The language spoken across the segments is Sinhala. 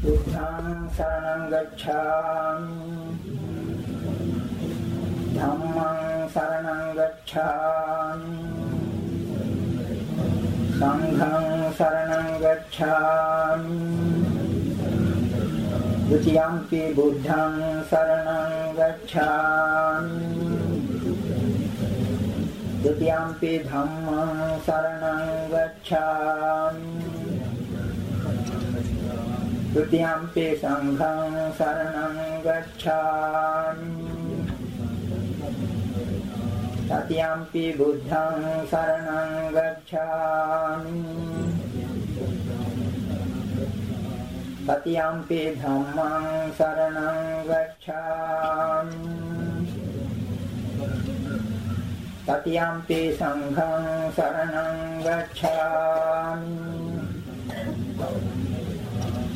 බුද්ධං සරණං ගච්ඡාමි ධම්මං සරණං ගච්ඡාමි සංඝං සරණං ගච්ඡාමි ဒုတိယံ පි බුද්ධං සරණං ගච්ඡාමි ဒုတိယံ පි ධම්මං සරණං ගච්ඡාමි Dutiyampi sanghang saranang gacchami Tatiyampi buddhang saranang gacchami Tatiyampi dhammang saranang gacchami Tatiyampi sanghang saranang gacchami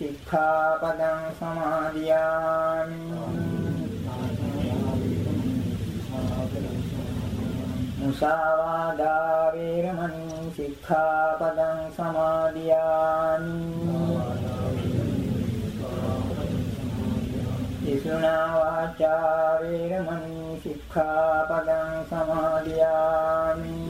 සික්ඛාපදං සමාදියාමි. මුසාවාදා වේරමණී සික්ඛාපදං සමාදියාමි. ඉසුනා වාචා වේරමණී සික්ඛාපදං සමාදියාමි.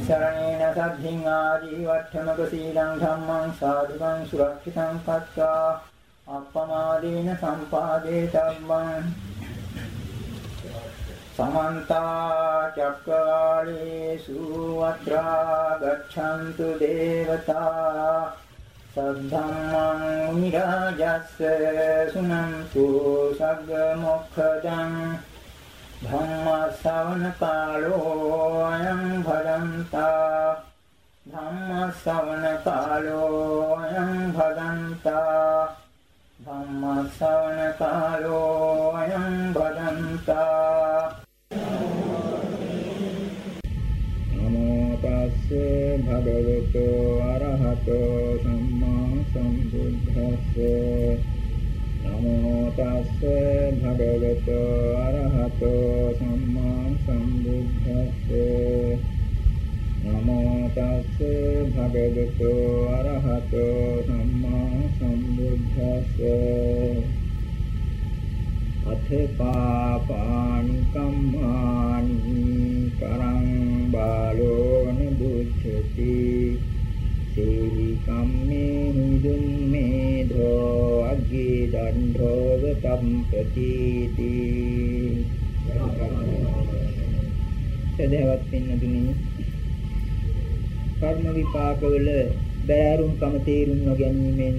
සරණේන සද්ධින් ආජීවට්ඨමක සීලං ධම්මං සාදුකං සුරක්ෂිතං පත්වා අප්පමාදේන සම්පාදේ ධම්මං සමන්ත චක්කවාලේසු අත්‍රා ගච්ඡන්තු දේවතා සද්ධම්මං මිරාජස්ස සුනන්තු සග්ග මොක්ඛදං ධම්ම ශ්‍රවණ කාලෝ අයං භදන්තා. ධම්ම ශ්‍රවණ කාලෝ අයං භදන්තා. ධම්ම ශ්‍රවණ කාලෝ අයං භදන්තා. නමෝ තස්සේ භගවතු අරහතෝ සම්මා සම්බුද්දස්සේ. නමෝ තස්ස භගවතු අරහතෝ සම්මා සම්බුද්දස්ස. නමෝ තස්ස භගවතු අරහතෝ සම්මා සම්බුද්දස්ස. අතපාපානි කම්මානි කරං බාලෝ නිබුද්ධති සීලි කම්මේ නිදුම්මේ ධෝ අග්ගේ දණ්ඩෝව සම්පතිති සදහවත් පින්නතුනි කර්ම විපාකවල බෑරුම්කම තේරුම් නොගැනීමෙන්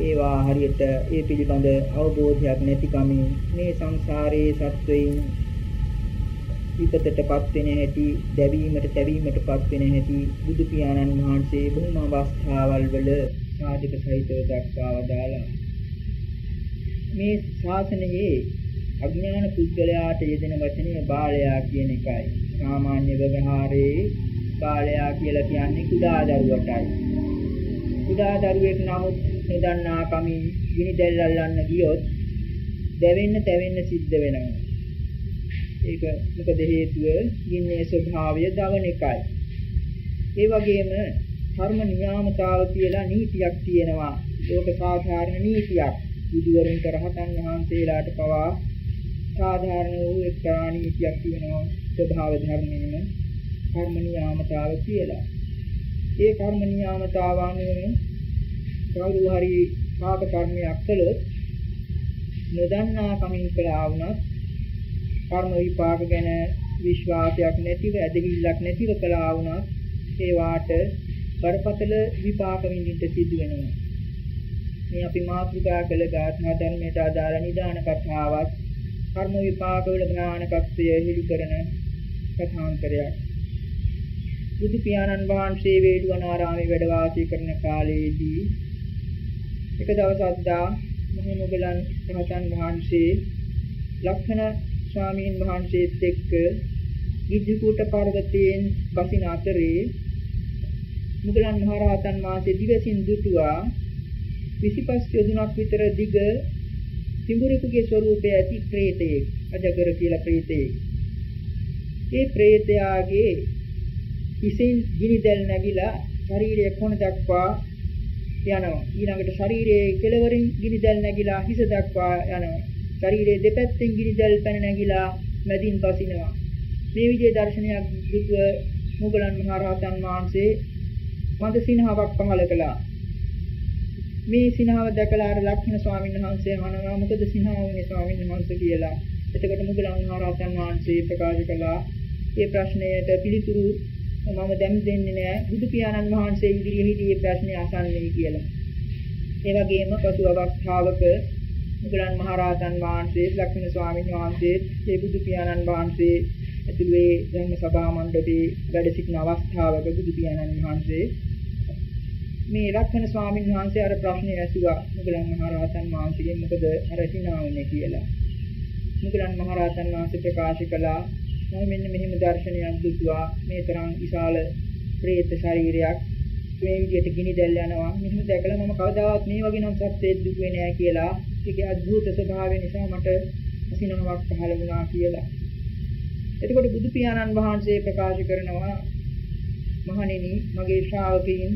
ඒවා හරියට ඒ පිළිබඳ අවබෝධයක් නැතිකමින් මේ සංසාරයේ සත්වයින් විපතටපත් වෙන හැටි, දැවීමට, තැවීමටපත් වෙන හැටි බුදු පියාණන් වහන්සේ බොහොම අවස්ථාවල් වල සාධක සහිතව දක්වා වදාළා. මේ ශාසනයේ අඥාන පුද්ගලයාට යෙදෙන වචනය බාලයා කියන එකයි. සාමාන්‍ය ව්‍යවහාරයේ බාලයා කියලා කියන්නේ කුඩා දරුවටයි. කුඩා දරුවෙක් නමුත් නොදන්නා කමින් ගිනි දැල් අල්ලන්න ගියොත් දැවෙන්න තැවෙන්න සිද්ධ වෙනවා. ඒක මොකද හේතුව ගින්නේ ස්වභාවය දවන එකයි. ඒ වගේම කර්ම නියාමතාව කියලා නීතියක් තියෙනවා. ඒක සාධාරණ නීතියක්. බුදුවරුන්ට රහතන් වහන්සේලාට පවා සාධාරණ වූ එක්තරා නීතියක් තියෙනවා. ස්වභාව ධර්මයෙන්ම කර්ම නියාමතාව කියලා. ඒ කර්ම නියාමතාව අනුව කවුරු හරි පාප කර්මයක් කළොත් නොදන්නා කමින් කළා වුණත් කර්ම විපාක ගැන විශ්වාසයක් නැතිව ඇදහිල්ලක් නැතිව කළා වුණත් ඒ වාට බරපතල විපාක විඳින්න සිදු වෙනවා. මේ අපි මාතෘකා කළ ගාථා ධර්මයට අදාළ නිදාන කතාවත් කර්ම විපාක වල ඥානකත්වය හෙළි කරන කථාන්තරයක්. බුදු පියාණන් වහන්සේ වේළුවනාරාමේ වැඩ වාසය කරන කාලයේදී එක දවසක් දා මොහොමුගලන් රහතන් වහන්සේ ලක්ෂණ ස්වාමීන් වහන්සේත් එක්ක ගිජ්ජුකූට පර්වතයෙන් බසින අතරේ මුගලන් මහරහතන් වහන්සේ දිවසින් දුටුවා 25 යොදුනක් විතර දිග සිඹුරෙකුගේ ස්වරූපය ඇති ප්‍රේතයෙක් අජගර කියලා ප්‍රේතයෙක්. ඒ ප්‍රේතයාගේ ඉසින් ගිනි දැල් නැගිලා ශරීරය කොන දක්වා යනවා. ඊළඟට ශරීරයේ කෙළවරින් ගිනි දැල් නැගිලා හිස දක්වා යනවා. ශරීරයේ දෙපැත්තෙන් ගිනි දැල් පැන නැගිලා මැදින් පසිනවා. මේ විදිහේ දර්ශනයක් දුටුව මුගලන් මහරහතන් වහන්සේ මද සිනහාවක් පහල කළා. මේ සිනහව දැකලා අර ලක්ෂණ ස්වාමීන් වහන්සේ අහනවා මොකද සිනහවනේ ස්වාමීන් වහන්සේ කියලා. එතකොට මුගලන් මහරහතන් වහන්සේ ප්‍රකාශ කළා මේ ප්‍රශ්නයට පිළිතුරු මම දැන් දෙන්නේ නැහැ බුදු පියාණන් වහන්සේ ඉදිරියේදී මේ ප්‍රශ්නේ අසන්නේ කියලා. ඒ වගේම පසු අවස්ථාවක මුගලන් මහරහතන් වහන්සේ ලක්ෂණ ස්වාමීන් වහන්සේ මේ බුදු පියාණන් වහන්සේ ඇතුළේ ධර්ම සභා මණ්ඩපේ වැඩ සිටින අවස්ථාවක බුදු පියාණන් වහන්සේ මේ රක්ෂණ ස්වාමීන් වහන්සේ අර ප්‍රශ්නේ ඇසුවා මුගලන් මහරහතන් වහන්සේගෙන් මොකද අර සිනාවුනේ කියලා. මුගලන් මහරහතන් වහන්සේ ප්‍රකාශ කළා මම මෙන්න මෙහෙම දර්ශනයක් දුටුවා මේ තරම් විශාල ප්‍රේත ශරීරයක් මේ විදිහට ගිනි දැල් යනවා මෙහෙම දැකලා මම කවදාවත් මේ වගේ නම් සත්‍යයක් දුටුවේ නෑ කියලා ඒකේ අద్భుත ස්වභාවය නිසා මට අසිනාවක් පහළ වුණා කියලා. එතකොට බුදු පියාණන් වහන්සේ ප්‍රකාශ කරනවා මහණෙනි මගේ ශ්‍රාවකයන්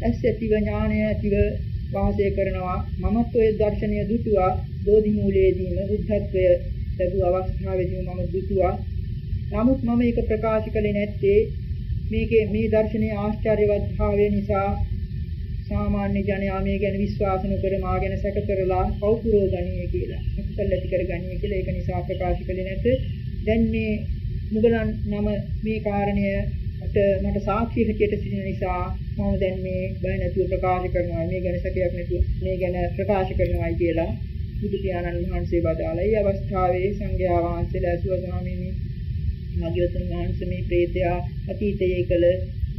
ඇස් ඇතිව ඥානය ඇතිව වාසය කරනවා මමත් ඔය දර්ශනය දුටුවා බෝධි මූලයේදීම බුද්ධත්වය ලැබුව අවස්ථාවේදී මම දුටුවා නමුත් මම ඒක ප්‍රකාශ කළේ නැත්තේ මේකේ මේ දර්ශනයේ ආශ්චර්යවත් භාවය නිසා සාමාන්‍ය ජනයා මේ ගැන විශ්වාස නොකර මා ගැන සැක කරලා කවුරුරෝ ගණීය කියලා. මුසල් ඇති කර ගණීය කියලා ඒක නිසා ප්‍රකාශ කළේ නැත. දැන් මේ මුගලන් නම මේ කාරණයට මට සාක්ෂි හැටියට සිටින නිසා මම දැන් මේ බය නැතුව ප්‍රකාශ කරනවා. මේ ගැන සැකයක් නැතුව මේ ගැන ප්‍රකාශ කරනවායි කියලා බුදු පියාණන් වහන්සේ වදාළා. මේ අවස්ථාවේ සංඝයා වහන්සේලා අසුව ස්වාමීනි මගියතුන් වහන්සේ මේ ප්‍රේතයා අතීතයේ කළ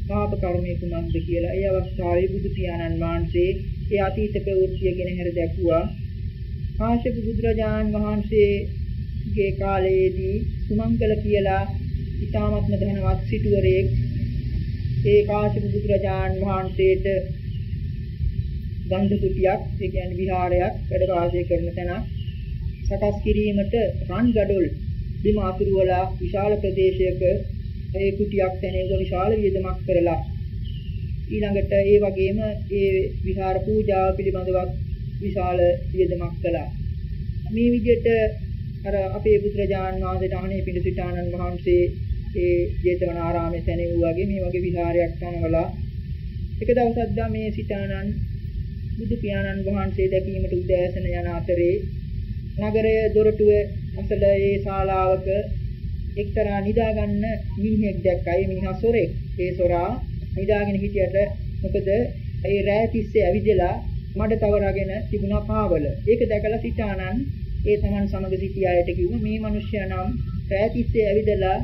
පාප කර්මයේ කුමක්ද කියලා. ඒ අවස්ථාවේ බුදු පියාණන් වහන්සේ ඒ අතීත ප්‍රවෘත්තිය ගැන හැර දැක්ුවා. කාශ්‍යප බුදුරජාණන් වහන්සේගේ කාලයේදී සුමංගල කියලා ඊ타මත්ම ධනවත් සිටුවරයෙක් ඒ කාශ්‍යප බුදුරජාණන් වහන්සේට ගන්ධ කුටියක් ඒ කියන්නේ විහාරයක් වැඩ වාසය කරන තැන සකස් කිරීමට රන් ගඩොල් බිම අතුරුවලා විශාල ප්‍රදේශයක ඒ කුටියක් තැනෙක විශාල වියදමක් කරලා ඊළඟට ඒ වගේම ඒ විහාර පූජාව පිළිබඳවත් විශාල වියදමක් කළා. මේ විදිහට අර අපේ පුත්‍රජාන් වහන්සේට අහනේ පිඬු සිටානන් වහන්සේ ඒ ජේතවනාරාමයේ තැනෙවු වගේ මේ වගේ විහාරයක් තනවලා එක දවසක් දා මේ සිටානන් බුදු පියාණන් වහන්සේ දැකීමට උදෑසන යන අතරේ නගරයේ දොරටුවේ අසල ඒ ශාලාවක එක්තරා නිදාගන්න මිනිහෙක් දැක්කා. ඒ මිනිහා සොරෙක්. ඒ සොරා නිදාගෙන හිටියට මොකද ඒ රෑ තිස්සේ ඇවිදලා මඩ තවරගෙන තිබුණා පාවල. ඒක දැකලා සිතානන් ඒ තමන් සමග සිටි අයට කිව්වා මේ මිනිස්සයා නම් රෑ තිස්සේ ඇවිදලා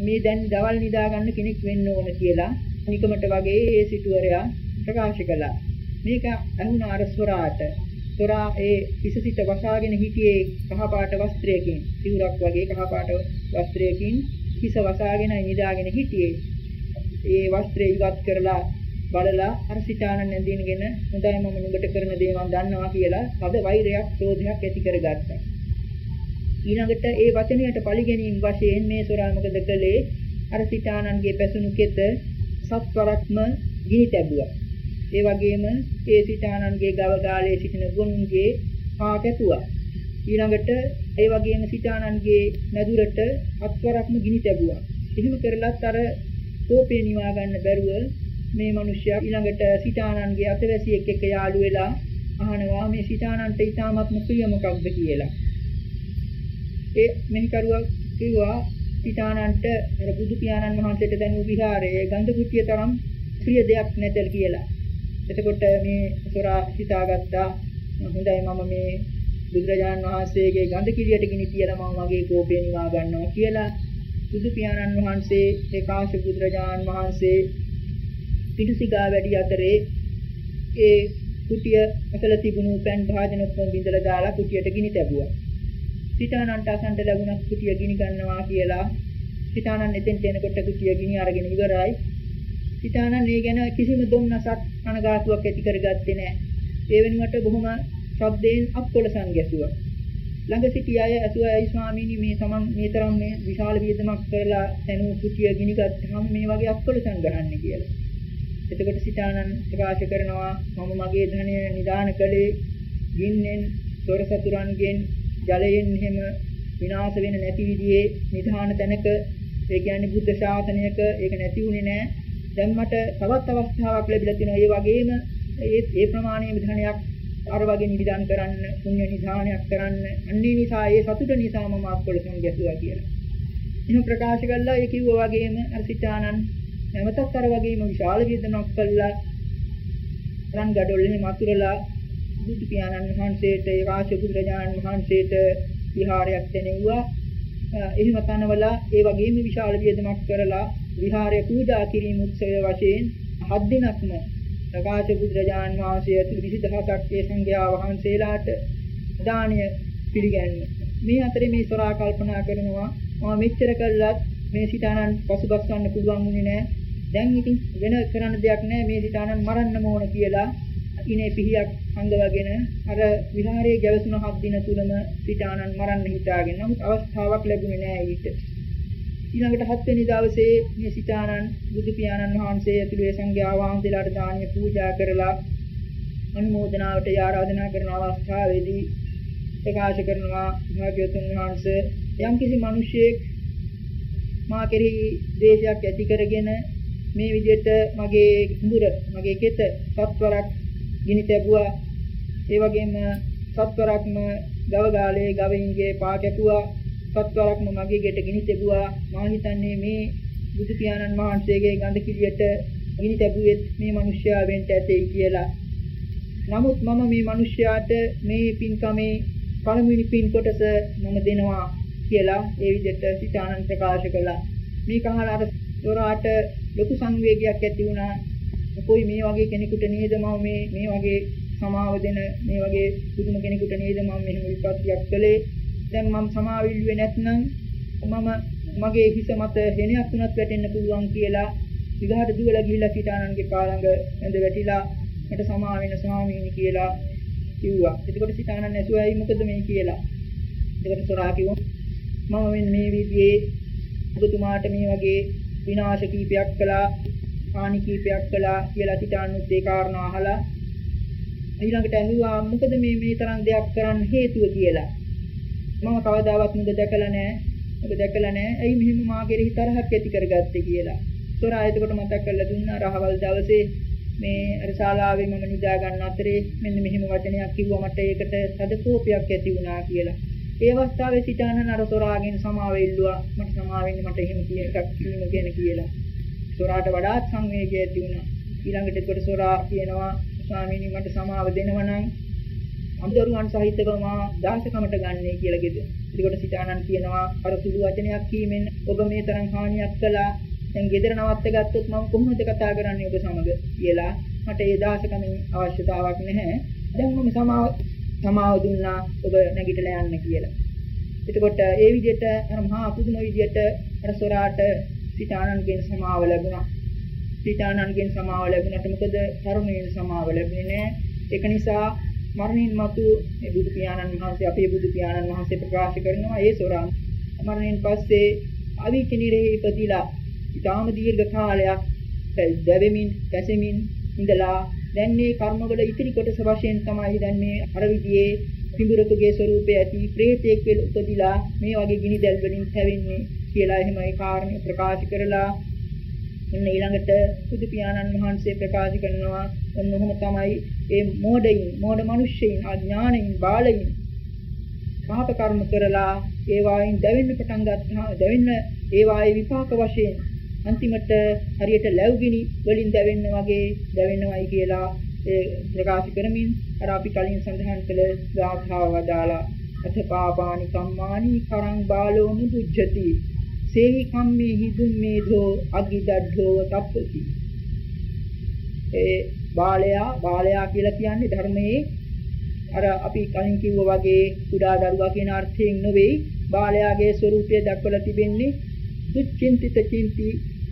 මේ දැන් දවල් නිදාගන්න කෙනෙක් වෙන්න ඕන කියලා නිකමට වගේ ඒ සිටුවරයා ප්‍රකාශ කළා. මේක අහුණ අර සොරාට තොරා ඒ විසසිත වසාගෙන හිටියේ කහපාට වස්ත්‍රයකින් සිවුරක් වගේ කහපාට වස්ත්‍රයකින් හිස වසාගෙන නිදාගෙන හිටියේ ඒ වස්ත්‍රය ඉවත් කරලා බලලා අර සිතානන් නැඳිනගෙන හොඳයි මම නුඹට කරන දේ මම දන්නවා කියලා පද වෛරයක් ක්‍රෝධයක් ඇති කරගත්තා. ඊළඟට ඒ වචනයට පරිගැනීම වශයෙන් මේ සොරා මොකද කළේ අර සිතානන්ගේ පැසුණු කෙත සත්වරක්ම ගිනි තැබුවා. ඒ වගේම ඒ සිතානන්ගේ ගව ගාලේ සිටින ගොනුන්ගේ පා කැපුවා. ඊළඟට ඒ වගේම සිතානන්ගේ නැදුරට අත්වරක්ම ගිනි තැබුවා. එහෙම කරලත් අර කෝපේ නිවා ගන්න බැරුව මේ මිනිස්සයා ඊළඟට සිතානන්ගේ අතවැසියෙක් එක්ක යාළු වෙලා අහනවා මේ සිතානන්ට ඊටාත්ම ප්‍රිය මොකක්ද කියලා. ඒ මෙහිකරුවා කිව්වා සිතානන්ට අර බුදු පියාණන් වහන්සේට දැනූ විහාරයේ ගන්ධ කුට්ටිය තරම් ප්‍රිය දෙයක් නැතල් කියලා. එතකොට මේ සොරා හිතාගත්තා හොඳයි මම මේ බුදුරජාණන් වහන්සේගේ ගඳ කිරියට ගිනි තියලා මම මගේ කෝපය නිවා ගන්නවා කියලා බුදු පියාණන් වහන්සේ ඒ කාශ්‍ය බුදුරජාණන් වහන්සේ පිටුසිගා වැඩි අතරේ ඒ කුටිය අසල තිබුණු පෑන් භාජන ඔක්කොම බිඳලා දාලා කුටියට ගිනි තැබුවා. සිතානන්ට අසන්ට ලැබුණත් කුටිය ගිනි ගන්නවා කියලා සිතානන් එතෙන්ට එනකොට කුටිය ගිනි අරගෙන ඉවරයි. සිතානන් ඒ ගැන කිසිම දුම්නසක් කනගාටුවක් ඇති කරගත්තේ නැහැ. ඒ වෙනුවට බොහොම ශබ්දයෙන් අපකොලසන් ගැසුවා. ළඟ සිටි අය ඇසුවයි ස්වාමීනි මේ තමන් මේ තරම් මේ විශාල වියදමක් කරලා තනු කුටිය ගිනි ගත්තාම මේ වගේ අපකොලසන් ගහන්නේ කියලා. එතකොට සිතානන් ප්‍රකාශ කරනවා මම මගේ ධනය නිදාන කළේ ගින්නෙන් සොර සතුරන්ගෙන් ජලයෙන් එහෙම විනාශ වෙන නැති විදිහේ නිධාන තැනක ඒ කියන්නේ බුද්ධ ශාසනයක ඒක නැති වුණේ නැහැ. දැන් මට තවත් අවස්ථාවක් ලැබිලා තියෙනවා. ඒ වගේම ඒ ඒ ප්‍රමාණයේ ධනයක් අර වගේ නිදාන කරන්න, පුණ්‍ය නිධානයක් කරන්න. අන්නේ නිසා ඒ සතුට නිසා මම අක්කොලසන් ගැසුවා කියලා. එහෙම ප්‍රකාශ කළා ඒ කිව්වා වගේම අර සිතානන් නැවතත් අර වගේම විශාල වියදමක් කළා. රන් gadolෙහි මතුරලා බුදු පියාණන් වහන්සේට ඒ වාච බුදුරජාණන් වහන්සේට විහාරයක් දෙනෙව්වා. එහෙම තනවලා ඒ වගේම විශාල වියදමක් කරලා විහාරය පූජා කිරීම උත්සවය වශයෙන් හත් දිනක්ම ප්‍රකාශ බුදුරජාණන් වහන්සේ ඇතුළු 20000ක් ඒ සංඝයා වහන්සේලාට දානීය පිළිගන්නේ. මේ අතරේ මේ සොරා කල්පනා කරනවා මම මෙච්චර කළත් මේ සිතානන් පසුබස් ගන්න පුළුවන් වුණේ නැහැ. දැන් ඉතින් වෙන කරන්න දෙයක් නැහැ මේ සිතානන් මරන්න ඕන කියලා ඉනේ පිහියක් අංගවගෙන අර විහාරයේ ගැවසුන හත් දින තුලම සිතානන් මරන්න හිතාගෙන නමුත් අවස්ථාවක් ලැබුණේ නැහැ ඊට. ඊළඟට හත්වෙනි දවසේ මේ සිතානන් බුදු පියාණන් වහන්සේ ඇතුළු ඒ සංඝයා වහන්සේලාට දානීය පූජා කරලා අනුමෝදනාවට ආරාධනා කරන අවස්ථාවේදී ප්‍රකාශ කරනවා භාග්‍යවතුන් වහන්සේ යම්කිසි මිනිසෙක් මා කෙරෙහි ද්වේෂයක් ඇති කරගෙන මේ විදිහට මගේ කුඹුර මගේ කෙත සත්වරක් ගිනි තැබුවා ඒ වගේම සත්වරක්ම ගව ගාලේ ගවයින්ගේ පා කැපුවා සත්වරක්ම මගේ ගෙට ගිනි තැබුවා මා හිතන්නේ මේ බුදු පියාණන් වහන්සේගේ ගඳ කිලියට ගිනි තැබුවෙත් මේ මිනිස්යා වෙන්න ඇතේ කියලා නමුත් මම මේ මිනිස්යාට මේ පින්කමේ පළමුවෙනි පින් කොටස මම දෙනවා කියලා ඒ විදිහට සිතානන් ප්‍රකාශ කළා. මේක අහලා අර දොරාට ලොකු සංවේගයක් ඇති වුණා. කොයි මේ වගේ කෙනෙකුට නේද මම මේ මේ වගේ සමාව දෙන මේ වගේ පුදුම කෙනෙකුට නේද මම මෙහෙම විපත්තියක් කළේ. දැන් මම සමාව ඉල්ලුවේ නැත්නම් මම මගේ හිස මත හෙනයක් තුනක් වැටෙන්න පුළුවන් කියලා විගහට දුවලා ගිහිල්ලා සිතානන්ගේ පාළඟ ඇඳ වැටිලා මට සමා වෙන ස්වාමීනි කියලා කිව්වා. එතකොට සිතානන් ඇසුවයි මොකද මේ කියලා. එතකොට සොරා කිව්වා මම මෙන්න මේ විදිහේ ඔබතුමාට මේ වගේ විනාශ කීපයක් කළා, හානි කීපයක් කළා කියලා සිතානුත් ඒ කාරණා අහලා ඊළඟට ඇහුවා මොකද මේ මේ තරම් දෙයක් කරන්න හේතුව කියලා. මම කවදාවත් නුඹ දැකලා නැහැ. ඔබ දැකලා නැහැ. ඇයි මෙහෙම මා කෙරෙහි තරහක් ඇති කරගත්තේ කියලා. සොරා එතකොට මතක් කරලා දුන්නා රහවල් දවසේ මේ අර ශාලාවේ මම නිදා ගන්න අතරේ මෙන්න මෙහෙම වචනයක් කිව්වා මට ඒකට තද කෝපයක් ඇති වුණා කියලා. ඒ අවස්ථාවේ සිතානන අර සොරාගෙන් සමාව ඉල්ලුවා මට සමාව වෙන්න මට එහෙම කියන එකක් කිව්ම ගැන කියලා. සොරාට වඩාත් සංවේගය ඇති වුණා. ඊළඟට ඒකට සොරා කියනවා ස්වාමීනි මට සමාව දෙනවා නම් අමුදරුවන් සහිතව මා දාසකමට ගන්නයි කියලා ගෙද. ඒකට සිතානන් කියනවා අර සුළු වචනයක් කීමෙන් ඔබ මේ තරම් හානියක් කළා. දැන් ගෙදර නවත්ත ගත්තොත් මම කොහොමද කතා කරන්නේ ඔබ සමග කියලා. මට ඒ දාසකමෙන් අවශ්‍යතාවක් නැහැ. දැන් මම සමාව සමාව දුන්නා ඔබ නැගිටලා යන්න කියලා. එතකොට ඒ විදිහට අර මහා පුදුම විදිහට අර සොරාට සිතානන්ගෙන් සමාව ලැබුණා. පිටානන්ගෙන් සමාව ලැබුණාට මොකද තරුණයෙන් සමාව ලැබුණේ නැහැ. ඒක නිසා මරණින් මතු මේ බුදු පියාණන් වහන්සේ අපේ බුදු පියාණන් වහන්සේ ප්‍රකාශ කරනවා ඒ සොරන් මරණයෙන් පස්සේ අවිචිනිරේ ඉපදිලා ඊටාම දීර්ඝ කාලයක් දැවෙමින් කැසෙමින් ඉඳලා දැන් මේ කර්මවල ඉතිරි කොටස වශයෙන් තමයි දැන් මේ අර විදිහේ පිඹුරකගේ ස්වરૂපය ඇති ප්‍රේතයෙක් වෙල උපදිලා මේ වගේ ගිනි දැල් වලින් හැවෙන්නේ කියලා එහෙමයි කාරණේ ප්‍රකාශ කරලා ඔන්න ඊළඟට බුදු පියාණන් වහන්සේ ප්‍රකාශ කරනවා. ඔන්න ඔහොම තමයි ඒ මෝඩයින් මෝඩ මිනිස්සෙයින් අඥානයින් බාලයින් පාප කර්ම කරලා ඒ වායින් දැවෙන්න පටන් ගත්තා. දැවෙන්න ඒ වායේ විපාක වශයෙන් අන්තිමට හරියට ලැබුගිනි වලින් දැවෙන්න වගේ දැවෙනවයි කියලා ඒ ප්‍රකාශ කරමින් අර අපි කලින් සඳහන් කළ ගාථාව වදාලා අත පාපානි කම්මානි කරං බාලෝ නුදුජ්ජති සේහි කම්මේ හිදුම් මේධෝ අග්ගිදඩ්ඩෝ තප්පති. ඒ බාලයා බාලයා කියලා කියන්නේ ධර්මයේ අර අපි කලින් කිව්වා වගේ කුඩා දරුවා කියන අර්ථයෙන් නෙවෙයි. බාලයාගේ ස්වરૂපය දක්වලා තිබෙන්නේ දුක්චින්තිත චින්ති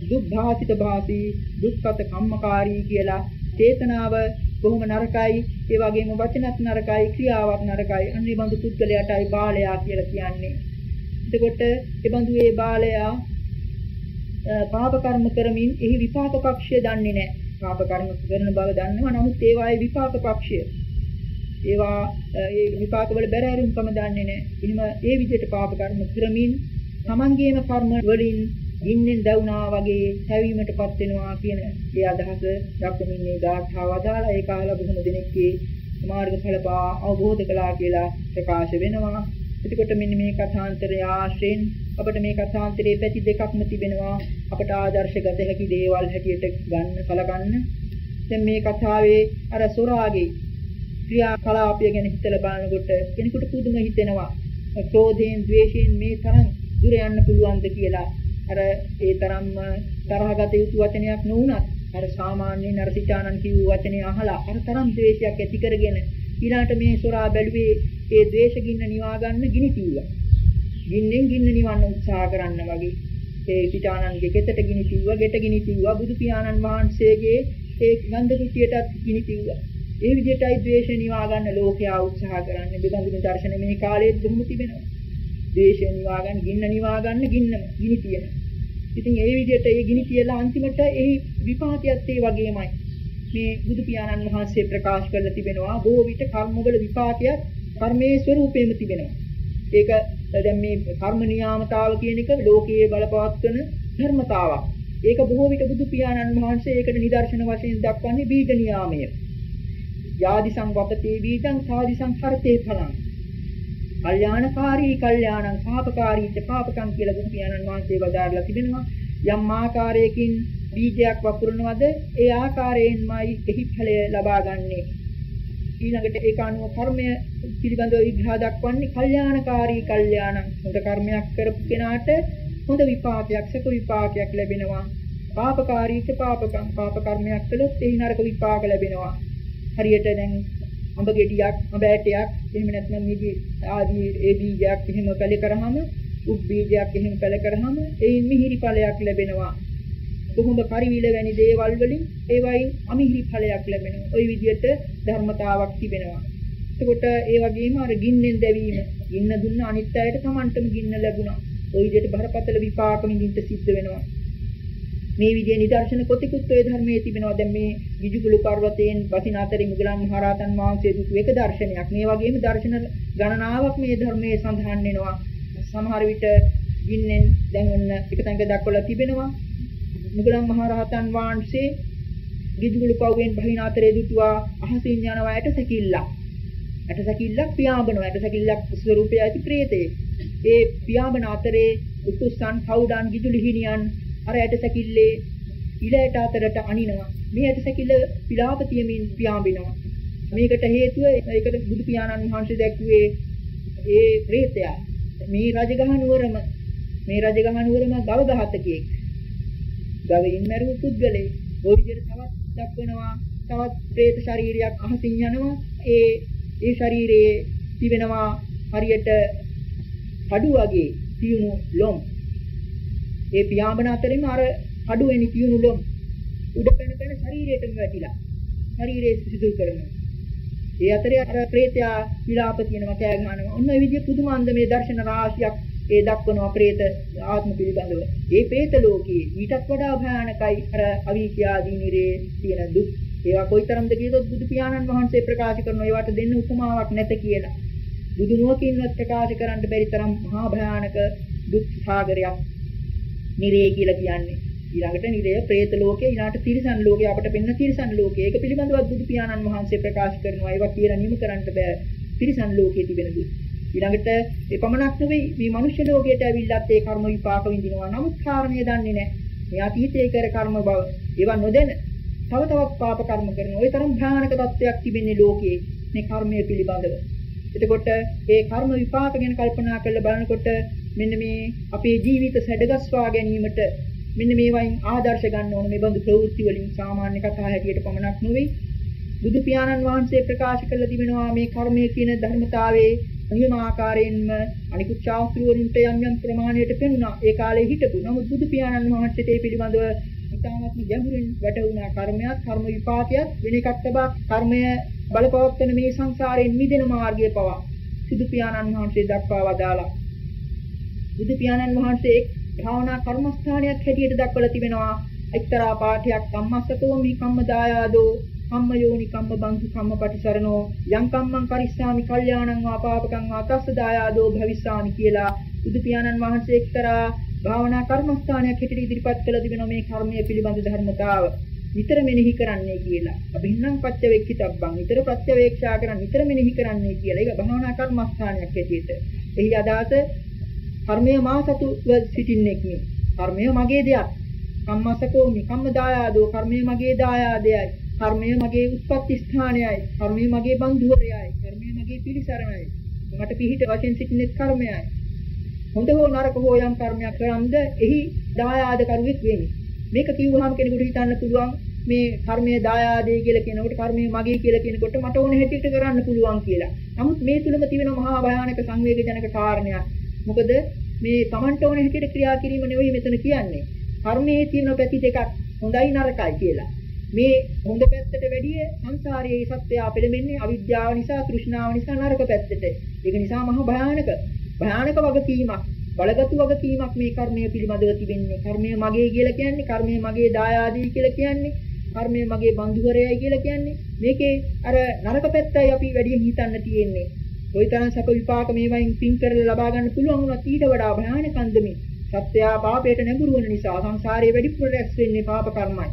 දුක්භාසිත භාසී දුක්ඛත කම්මකාරී කියලා. චේතනාව බොහොම නරකයි? ඒ වගේම වචනත් නරකයි ක්‍රියාවක් නරකයි. අන්නේ බඳු පුද්ගලයාටයි බාලයා කියලා කියන්නේ. එතකොට ඒ බඳු ඒ බාලයා පාප කර්ම කරමින් එහි විපාක පක්ෂය දන්නේ නැහැ. පාප කර්ම කරන බව දන්නවා. නමුත් ඒවායේ විපාක පක්ෂය ඒවා ඒ විපාක වල බැරෑරුම්කම දන්නේ නැහැ. එහෙම ඒ විදිහට පාප කර්ම කරමින් තමන්ගේම කර්ම වලින් ගින්නෙන් දැවුනා වගේ හැවීමටපත් වෙනවා කියන ඒ අදහස දක්වමින් මේ ගාථාව අදාලා ඒ කාල බොහොම දෙනෙක්ගේ මාර්ගඵල අවබෝධ කළා කියලා ප්‍රකාශ වෙනවා. එතකොට මෙන්න මේ කථාන්තරය ආශ්‍රයෙන් අපිට මේ කථාන්තරයේ පැති දෙකක්ම තිබෙනවා අපට ආදර්ශගත හැකි දේවල් හැටියට ගන්න සලකන්න. දැන් මේ කතාවේ අර සොරාගේ ක්‍රියාකලාපය ගැන හිතලා බලනකොට කෙනෙකුට පුදුම හිතෙනවා. ක්‍රෝධයෙන්, ද්වේෂයෙන් මේ තරම් දුර යන්න පුළුවන්ද කියලා. අර ඒ තරම්ම තරහගත යුතු වචනයක් නොවුනත් අර සාමාන්‍යයෙන් අර සිතානන් කිව්ව වචනේ අහලා අර තරම් ද්වේෂයක් ඇති කරගෙන ඊළාට මේ සොරා බැලුවේ ඒ ද්වේෂ ගින්න නිවා ගන්න ගිනි කිව්වා. ගින්නෙන් ගින්න නිවන්න උත්සාහ කරන්න වගේ. ඒ පිටානන්ගේ ගෙතට ගිනි කිව්වා, ගෙට ගිනි කිව්වා, බුදු පියාණන් වහන්සේගේ ඒ ගන්ධ කුටියටත් ගිනි කිව්වා. ඒ විදිහටයි ද්වේෂ නිවා ගන්න ලෝකයා උත්සාහ කරන්නේ. බෙදඳුන දර්ශන මේ කාලයේ දුමුණු තිබෙනවා. ද්වේෂ නිවා ගන්න, ගින්න නිවා ගන්න ගින්නම ගිනි තියෙනවා. ඉතින් ඒ විදිහට ඒ ගිනි තියලා අන්තිමට ඒ විපාකයත් ඒ වගේමයි. මේ බුදු පියාණන් වහන්සේ ප්‍රකාශ කරලා තිබෙනවා බොහෝ විට කර්මවල විපාකයක් කර්මයේ ස්වરૂපයෙන්ම තිබෙනවා. ඒක දැන් මේ කර්ම නියාමතාව කියන එක ලෝකයේ බලපවත්වන ධර්මතාවක්. ඒක බොහෝ විට බුදු පියාණන් වහන්සේ ඒකට නිදර්ශන වශයෙන් දක්වන්නේ බීජ නියාමය. යාදි සංවපතේ බීජං සාදි සංහරතේ ඵලං. කල්යාණකාරී කල්යාණං පාපකාරී ච පාපකම් කියලා බුදු පියාණන් වහන්සේ වදාරලා තිබෙනවා. යම් ආකාරයකින් බීජයක් වපුරනවද? ඒ ආකාරයෙන්මයි එහි ඵලය ලබා ගන්නේ. ඊළඟට ඒක අනුව කර්මය පිළිබඳව විග්‍රහ දක්වන්නේ කල්යාණකාරී කල්යාණං. හොඳ කර්මයක් කරපු කෙනාට හොඳ විපාකයක් සක විපාකයක් ලැබෙනවා. පාපකාරීක පාපකම් පාප කර්මයක් කළොත් එහි නරක විපාක ලැබෙනවා. හරියට දැන් අඹ ගෙඩියක් අඹ ඇටයක් එහෙම නැත්නම් මිදි ආදී ඒ බීජයක් එහෙම පැල කරාම උත් බීජයක් එහෙම පැල කරාම එයින් මිහිරි ඵලයක් ලැබෙනවා. කොහොඹ පරිවිල වැනි දේවල් වලින් ඒ වයින් අමිහිරි ඵලයක් ලැබෙනවා. ওই විදිහට ධර්මතාවක් තිබෙනවා. එතකොට ඒ වගේම අර ගින්නෙන් දැවීම, ගින්න දුන්න අනිත් අයට Tamanටම ගින්න ලැබුණා. ওই විදිහට බරපතල විපාක විඳින්න සිද්ධ වෙනවා. මේ විදිහේ නිදර්ශන කොතිකුත් ওই ධර්මයේ තිබෙනවා. දැන් මේ විජුකුළු පර්වතයෙන් වසින අතරින් මුගලන් මහරහතන් වහන්සේ දුටු එක දර්ශනයක්. මේ වගේම දර්ශන ගණනාවක් මේ ධර්මයේ සඳහන් වෙනවා. සමහර විට ගින්නෙන් දැන් ඔන්න එක තැනක දක්වලා තිබෙනවා. මුගලන් මහරහතන් වහන්සේ ගිජුගුළු පව්වෙන් බහින අතරේ දුටුවා අහසින් යන වයට සැකිල්ලක්. ඇට සැකිල්ලක් පියාඹනවා. ඇට සැකිල්ලක් ස්වරූපය ඇති ප්‍රේතේ. ඒ පියාඹන අතරේ උතුස්සන් කවුඩන් ගිජුලි හිණියන් අර ඇට සැකිල්ලේ ඉලයට අතරට අනිනවා. මේ ඇට සැකිල්ල පිලාප තියමින් පියාඹිනවා. මේකට හේතුව ඒකට බුදු පියාණන් වහන්සේ දැක්ුවේ ඒ ප්‍රේතයා මේ රජගහ නුවරම මේ රජගහ නුවරම ගව ඝාතකයෙක් ගවයින් මැරුව පුද්ගලෙ ওই විදිහට තවත් දක්වනවා තවත් പ്രേත ශරීරයක් අහසින් යනවා. ඒ ඒ ශරීරයේ තිබෙනවා හරියට කඩු වගේ තියුණු ලොම්. ඒ පියාඹන අතරින්ම අර කඩු වෙනි තියුණු ලොම් උඩ පැන පැන ශරීරයටම වැටිලා ශරීරයේ සිසිල් කරනවා. ඒ අතරේ අර പ്രേතයා විලාප කියනවා කෑ ගන්නවා ඔන්න ඒ විදිහ පුදුම අන්දමේ දර්ශන රාශියක් ඒ දක්වනවා പ്രേත ආත්ම පිළිබඳව. ඒ പ്രേත ලෝකයේ ඊටත් වඩා භයානකයි අර අවීක්‍යාදී නිරේ තියෙන දුක්. ඒවා කොයිතරම්ද කියතොත් බුදු පියාණන් වහන්සේ ප්‍රකාශ කරන ඒවට දෙන්න උපමාවක් නැත කියලා. බුදු නුවකින්වත් ප්‍රකාශ කරන්න බැරි තරම් මහා භයානක දුක් සාගරයක් නිරේ කියලා කියන්නේ. ඊළඟට නිරය പ്രേත ලෝකේ ඊළාට තිරිසන් ලෝකේ අපට පෙන්න තිරිසන් ලෝකේ ඒක පිළිබඳව බුදු පියාණන් වහන්සේ ප්‍රකාශ කරනවා ඒවා කියලා නිම කරන්න බෑ තිරිසන් ලෝකයේ තිබෙන දුක් ඊළඟට ඒ පමණක් නෙවෙයි මේ මනුෂ්‍ය ලෝකයට ඇවිල්ලත් ඒ කර්ම විපාක විඳිනවා. නමුත් කාරණේ දන්නේ නැහැ. මේ අතීතයේ කර කර්ම බව ඒවා නොදැන තව තවත් පාප කර්ම කරන ওই තරම් භයානක තත්ත්වයක් තිබෙන්නේ ලෝකයේ මේ කර්මය පිළිබඳව. එතකොට ඒ කර්ම විපාක ගැන කල්පනා කරලා බලනකොට මෙන්න මේ අපේ ජීවිත සැඩගස්වා ගැනීමට මෙන්න මේ වයින් ආදර්ශ ගන්න ඕන මේ බඳු ප්‍රවෘත්ති වලින් සාමාන්‍ය කතා හැටියට පමණක් නෙවෙයි බුදු පියාණන් වහන්සේ ප්‍රකාශ කළ තිබෙනවා මේ කර්මය කියන ධර්මතාවයේ නියම ආකාරයෙන්ම අනිකුත් ශාස්ත්‍රවරුන්ට යම් යම් ප්‍රමාණයට පෙනුණා ඒ කාලේ හිටපු. නමුත් බුදු පියාණන් වහන්සේට ඒ පිළිබඳව ඉතාමත්ම ගැඹුරින් වැටුණා කර්මයක් කර්ම විපාකයක් වෙන එකක් තබා කර්මය බලපවත්වන මේ සංසාරයෙන් මිදෙන මාර්ගය පවා බුදු පියාණන් වහන්සේ දක්වා වදාලා. බුදු පියාණන් වහන්සේ එක් භාවනා කර්මස්ථානයක් හැටියට දක්වලා තිබෙනවා. එක්තරා පාඨයක් කම්මස්සතෝ මේ කම්මදායාදෝ කම්ම යෝනි කම්ම බංසු කම්ම පටිසරණෝ යං කම්මං කරිස්සාමි කල්යාණං වා පාපකං වා තස්ස දායාදෝ භවිස්සාමි කියලා බුදු පියාණන් වහන්සේ එක්තරා භාවනා කර්මස්ථානයක් හැටියට ඉදිරිපත් කළ තිබෙනවා මේ කර්මය පිළිබඳ ධර්මතාව නිතර මෙනෙහි කරන්නේ කියලා. අභින්නම් පත්‍යවේක්ෂිතබ්බං නිතර ප්‍රත්‍යවේක්ෂා කරන් නිතර මෙනෙහි කරන්නේ කියලා. ඒක භාවනා කර්මස්ථානයක් හැටියට. එහි අදහස කර්මය මා සතුව සිටින්නෙක් නේ. කර්මය මගේ දෙයක්. කම්මසකෝමි කම්ම දායාදෝ කර්මය මගේ දායාදයයි. කර්මය මගේ උත්පත්ති ස්ථානයයි. කර්මය මගේ බන්ධුවරයයි. කර්මය මගේ පිළිසරණයි. මට පිහිට වශයෙන් සිටින්නේ කර්මයයි. හොඳ හෝ නරක හෝ යම් කර්මයක් කරන්ද එහි දායාද කරුවෙක් වෙන්නේ. මේක කිව්වහම කෙනෙකුට හිතන්න පුළුවන් මේ කර්මයේ දායාදේ කියලා කියනකොට කර්මය මගේ කියලා කියනකොට මට ඕන හැටියට කරන්න පුළුවන් කියලා. නමුත් මේ තුලම තියෙන මහා භයානක සංවේගජනක කාරණයක්. මොකද මේ Tamanට ඕන හැටියට ක්‍රියා කිරීම නෙවෙයි මෙතන කියන්නේ. කර්මයේ තියෙන පැති දෙකක් හොඳයි නරකයි කියලා. මේ හොඳ පැත්තට වැඩිය සංසාරයේ සත්‍යය පෙළෙන්නේ අවිද්‍යාව නිසා, තෘෂ්ණාව නිසා නරක පැත්තට. ඒක නිසා මහා භයානක භයානක වගකීමක්, බලගතු වගකීමක් මේ කර්මය පිළිබඳව තිබෙන්නේ. කර්මය මගේ කියලා කියන්නේ, කර්මය මගේ දායාදී කියලා කියන්නේ, කර්මය මගේ බන්ධුවරයයි කියලා කියන්නේ. මේකේ අර නරක පැත්තයි අපි වැඩියෙන් හිතන්න තියෙන්නේ. කොයිතරම් සැප විපාක මේවයින් පින් කරලා ලබා ගන්න පුළුවන් වුණත් ඊට වඩා භයානක අන්දමේ සත්‍යා පාපයට නැඹුරු වෙන නිසා සංසාරයේ වැඩිපුර රැස් වෙන්නේ පාප කර්මයි.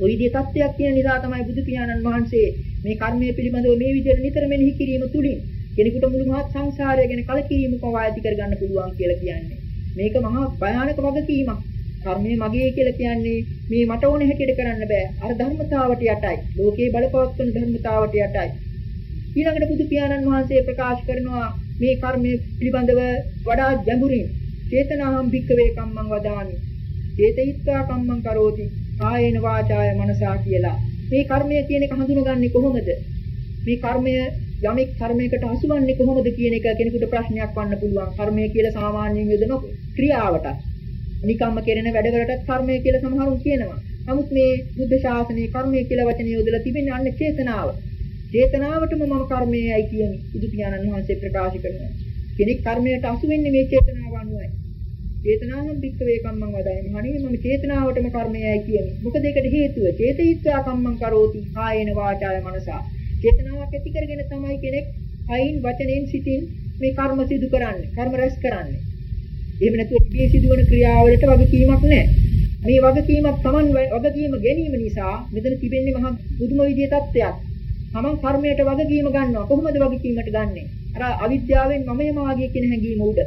ওই විදිහේ தත්ත්වයක් තියෙන නිසා තමයි බුදු පියාණන් වහන්සේ මේ කර්මය පිළිබඳව මේ විදිහට නිතර මෙනෙහි කිරීම තුලින් කෙනෙකුට මුළු මහත් සංසාරය ගැන කලකිරීම පවා ඇති කරගන්න පුළුවන් කියලා කියන්නේ. මේක මහා භයානක වගකීමක්. කර්මය මගේ කියලා කියන්නේ මේ මට ඕන හැටියට කරන්න බෑ. අර ධර්මතාවට යටයි. ලෝකේ බලපවත්වන ධර්මතාවට යටයි. ඊළඟට බුදු පියාණන් වහන්සේ ප්‍රකාශ කරනවා මේ කර්මය පිළිබඳව වඩා ගැඹුරින් චේතනාහම් භික්කවේ කම්මං වදාමි. චේතයිත්වා කම්මං කරෝති. කායේන වාචාය මනසා කියලා. මේ කර්මය කියන එක හඳුනගන්නේ කොහොමද? මේ කර්මය යමෙක් කර්මයකට හසුවන්නේ කොහොමද කියන එක කෙනෙකුට ප්‍රශ්නයක් වන්න පුළුවන්. කර්මය කියලා සාමාන්‍යයෙන් යොදන ක්‍රියාවට. නිකම්ම කෙරෙන වැඩවලටත් කර්මය කියලා සමහරුන් කියනවා. නමුත් මේ බුද්ධ ශාසනයේ කර්මය කියලා වචනේ යොදලා තිබෙන්නේ අන්න චේතනාව. චේතනාවටම මම කර්මයයි කියන්නේ බුදු පියාණන් වහන්සේ ප්‍රකාශ කරනවා. කෙනෙක් කර්මයට අසු වෙන්නේ මේ චේතනාව අනුවයි. චේතනාවම් පිට්ඨවේ කම්මං වදායි. මහණේ මම චේතනාවටම කර්මයයි කියන්නේ. මොකද ඒකට හේතුව චේතයිත්වා කම්මං කරෝති කායේන වාචාය මනසා. චේතනාවක් ඇති කරගෙන තමයි කෙනෙක් කයින් වචනෙන් සිතින් මේ කර්ම සිදු කරන්නේ. කර්ම රැස් කරන්නේ. එහෙම නැතුව මේ සිදුවන ක්‍රියාවලට වගකීමක් නැහැ. මේ වගකීමක් Taman වගකීම ගැනීම නිසා මෙතන තිබෙන්නේ මහා පුදුම විදිහේ තත්ත්වයක්. Taman කර්මයට වගකීම ගන්නවා. කොහොමද වගකීමට ගන්නෙ? අර අවිද්‍යාවෙන් මමයේ මාගේ කියන හැඟීම උඩ.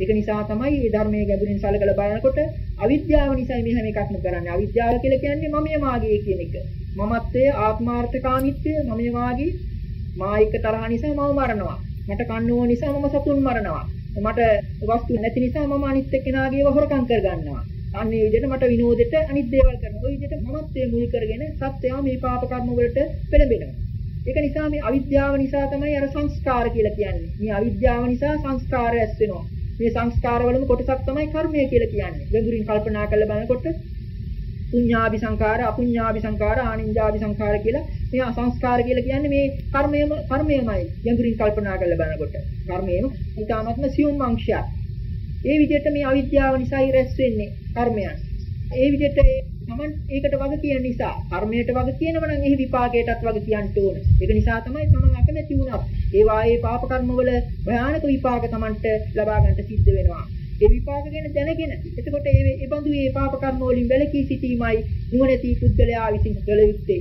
ඒක නිසා තමයි මේ ධර්මයේ ගැඹුරින් සලකලා බලනකොට අවිද්‍යාව නිසා මේ හැම එකක්ම කරන්නේ. අවිද්‍යාව කියලා කියන්නේ මමයේ මාගේ කියන එක. මමත්වය ආත්මාර්ථකාමීත්වය මමයේ මාගේ මා එක්ක තරහ නිසා මම මරනවා. මට කන්න ඕන නිසා මම සතුන් මරනවා. මට වස්තු නැති නිසා මම අනිත් එක්කෙනාගේව හොරකම් කරගන්නවා. අන්න ඒ විදිහට මට විනෝදෙට අනිත් දේවල් කරනවා. ওই විදිහට මමත්වයේ මුල් කරගෙන සත්‍යය මේ පාප කර්ම වලට පෙළඹෙනවා. ඒක නිසා මේ අවිද්‍යාව නිසා තමයි අර සංස්කාර කියලා කියන්නේ. මේ අවිද්‍යාව නිසා සංස්කාර ඇස් වෙනවා. මේ සංස්කාර වලම කොටසක් තමයි කර්මය කියලා කියන්නේ. ගැඹුරින් කල්පනා කරලා බලනකොට පුඤ්ඤාභි සංඛාර, අපුඤ්ඤාභි සංඛාර, ආනිඤ්ඤාභි සංඛාර කියලා මේ අසංස්කාර කියලා කියන්නේ මේ කර්මයම කර්මයමයි. යඳුරින් කල්පනා කරලා බලනකොට. කර්මයම ඊටාත්ම සියුම් අංශයක්. ඒ විදිහට මේ අවිද්‍යාව නිසායි රැස් වෙන්නේ කර්මයන්. ඒ විදිහට තමන් ඒකට වග කියන නිසා කර්මයට වග කියනවා නම් එහි විපාකයටත් වග කියන්න ඕන. ඒක නිසා තමයි තමන් අකමැති වුණත් ඒ වායේ පාප කර්මවල භයානක විපාක තමන්ට ලබා ගන්නට සිද්ධ වෙනවා. ඒ විපාක ගැන දැනගෙන එතකොට ඒ ඒ බඳු ඒ පාප කර්ම වලින් වැළකී සිටීමයි නුවණැති පුද්ගලයා විසින් කළ යුත්තේ.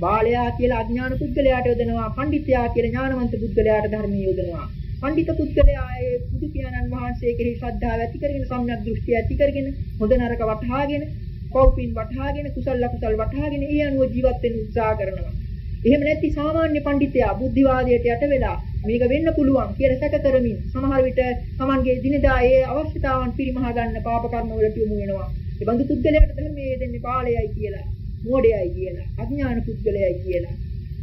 බාලයා කියලා අඥාන පුද්ගලයාට යොදනවා, පඬිත්‍යා කියලා ඥානවන්ත පුද්ගලයාට ධර්මයේ යොදනවා. පඬිත පුද්ගලයා ඒ බුදු පියාණන් වහන්සේ කෙරෙහි ශ්‍රද්ධාව ඇති කරගෙන සම්‍යක් දෘෂ්ටිය ඇති කරගෙන හොඳ නරක වටහාගෙන පෞපින් වටහාගෙන කුසල ලකුසල් වටහාගෙන ඒ අනුව ජීවත් වෙන්න උත්සාහ කරනවා. එහෙම නැති සාමාන්‍ය පඬිතයා බුද්ධිවාදයට යට වෙලා මේක වෙන්න පුළුවන් කියලා සැක කරමින් සමහර විට Tamanගේ දිනදා ඒ අවශ්‍යතාවන් පිරිමහා ගන්න පාප කර්ම වලට යොමු වෙනවා. ඒ බඳු පුද්ගලයාට ධර්මයේ දෙන්නේ පාළයයි කියලා, මෝඩයයි කියලා, අඥාන පුද්ගලයයි කියලා.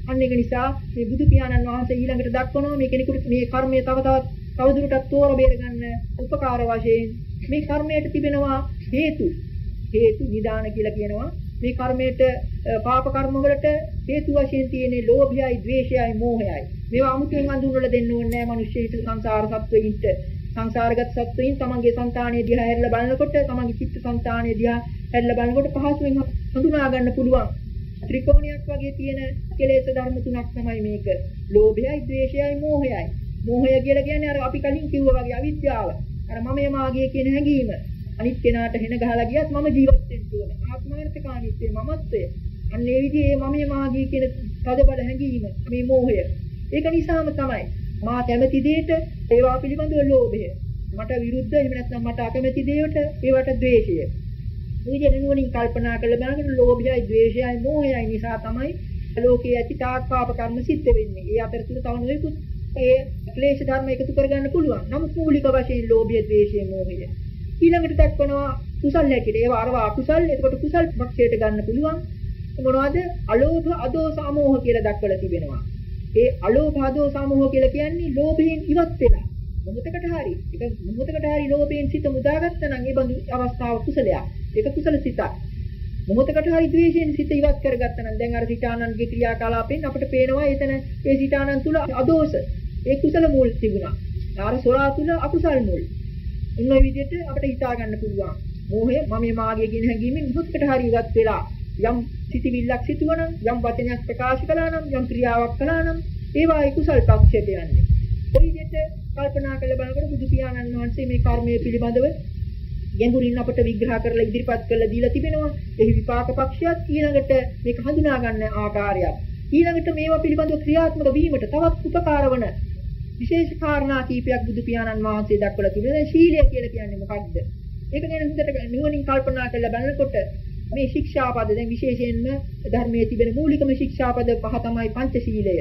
අන්න ඒක නිසා මේ බුදු පියාණන් වහන්සේ ඊළඟට දක්වනවා මේ කෙනෙකුට මේ කර්මය තව තවත් තවදුරටත් තෝර බේර ගන්න උපකාර වශයෙන් මේ කර්මයට තිබෙනවා හේතු. හේතු නිදාන කියලා කියනවා. මේ කර්මයට පාප කර්ම වලට හේතු වශයෙන් තියෙන්නේ ලෝභයයි, ద్వේෂයයි, මෝහයයි. මේවා අමුතුවෙන් අඳුනලා දෙන්න ඕනේ නැහැ මිනිස්සෙට සංසාර සත්වෙයින්ට. සංසාරගත සත්වෙයින් තමන්ගේ సంతානය දිහා හැරිලා බලනකොට, තමන්ගේ චිත්ත సంతානය දිහා හැරිලා බලනකොට පහසුවෙන් හඳුනා ගන්න පුළුවන්. ත්‍රිකෝණයක් වගේ තියෙන කෙලෙස් ධර්ම තුනක් තමයි මේක. ලෝභයයි, ద్వේෂයයි, මෝහයයි. මෝහය කියලා කියන්නේ අර අපි කලින් කිව්වා වගේ අවිද්‍යාව. අර මමයේ මාගේ කියන හැඟීම. අනිත් කෙනාට හෙන ගහලා ගියත් මම ජීවත් වෙන්න ඕනේ. ආත්මාර්ථකාමීත්වය, මමත්වය. අන්න ඒ විදිහේ මමයේ මාගේ කියන තදබල හැඟීම මේ මෝහය. ඒක නිසාම තමයි මා කැමති දෙයට ඒවා පිළිබඳව ලෝභය. මට විරුද්ධ එහෙම නැත්නම් මට අකමැති දේවට ඒවට ද්වේෂය. මේ විදිහට නුවණින් කල්පනා කරලා බලනකොට ලෝභයයි, ද්වේෂයයි, මෝහයයි නිසා තමයි ලෝකයේ ඇති තාක් පාප කර්ම සිද්ධ වෙන්නේ. ඒ අතරතුර තව නොයෙකුත් ඒ ක්ලේශ ධර්ම එකතු කරගන්න පුළුවන්. නමුත් මූලික වශයෙන් ලෝභය, ද්වේෂය, මෝහය. ඊළඟට දක්වනවා කුසල් හැටියට. ඒවා අරවා අකුසල්. එතකොට කුසල් පක්ෂයට ගන්න පුළුවන්. මොනවද? අලෝභ, අදෝස, අමෝහ කියලා දක්වලා තිබෙනවා. ඒ අලෝභ, අදෝස, අමෝහ කියලා කියන්නේ ලෝභයෙන් ඉවත් වෙලා. මොහොතකට හරි ඒක මොහොතකට හරි ලෝභයෙන් සිත මුදාගත්තා නම් ඒ බඳු අවස්ථාව කුසලයක්. ඒක කුසල සිතක්. මොහොතකට හරි ද්වේෂයෙන් සිත ඉවත් කරගත්තා නම් දැන් අර සිතානන්ගේ ක්‍රියාකලාපෙන් අපිට පේනවා එතන ඒ සිතානන් තුල අදෝස ඒ කුසල මුල් තිබුණා. ආර සොරා තුල අකුසල් මුල්. ඉන්න විදිහට අපිට හිතා ගන්න පුළුවන්. මෝහය මම මාගේ කියන හැඟීමෙන් මොහොතකට හරි ඉවත් වෙලා යම් සිතිවිල්ලක් සිටුවනම් යම් වචනයක් ප්‍රකාශ කළා නම් යම් ක්‍රියාවක් කළා නම් ඒවා ඒ කුසල් පක්ෂයට යන්නේ. ඒ විදිහට කල්පනා කරලා බලනකොට බුදු පියාණන් වහන්සේ මේ කර්මයේ පිළිබඳව ගැඹුරින් අපට විග්‍රහ කරලා ඉදිරිපත් කරලා දීලා තිබෙනවා. එහි විපාක පක්ෂයත් ඊළඟට මේක හඳුනා ගන්න ආකාරයත්. ඊළඟට මේවා පිළිබඳව ක්‍රියාත්මක වීමට තවත් උපකාර වන විශේෂ කාරණා කීපයක් බුදු පියාණන් වහන්සේ දක්වලා තිබෙනවා. ශීලය කියලා කියන්නේ මොකක්ද? ඒක ගැන හොඳට නුවණින් කල්පනා කරලා බලනකොට මේ ශික්ෂාපද දැන් විශේෂයෙන්ම ධර්මයේ තිබෙන මූලිකම ශික්ෂාපද පහ තමයි පංචශීලය.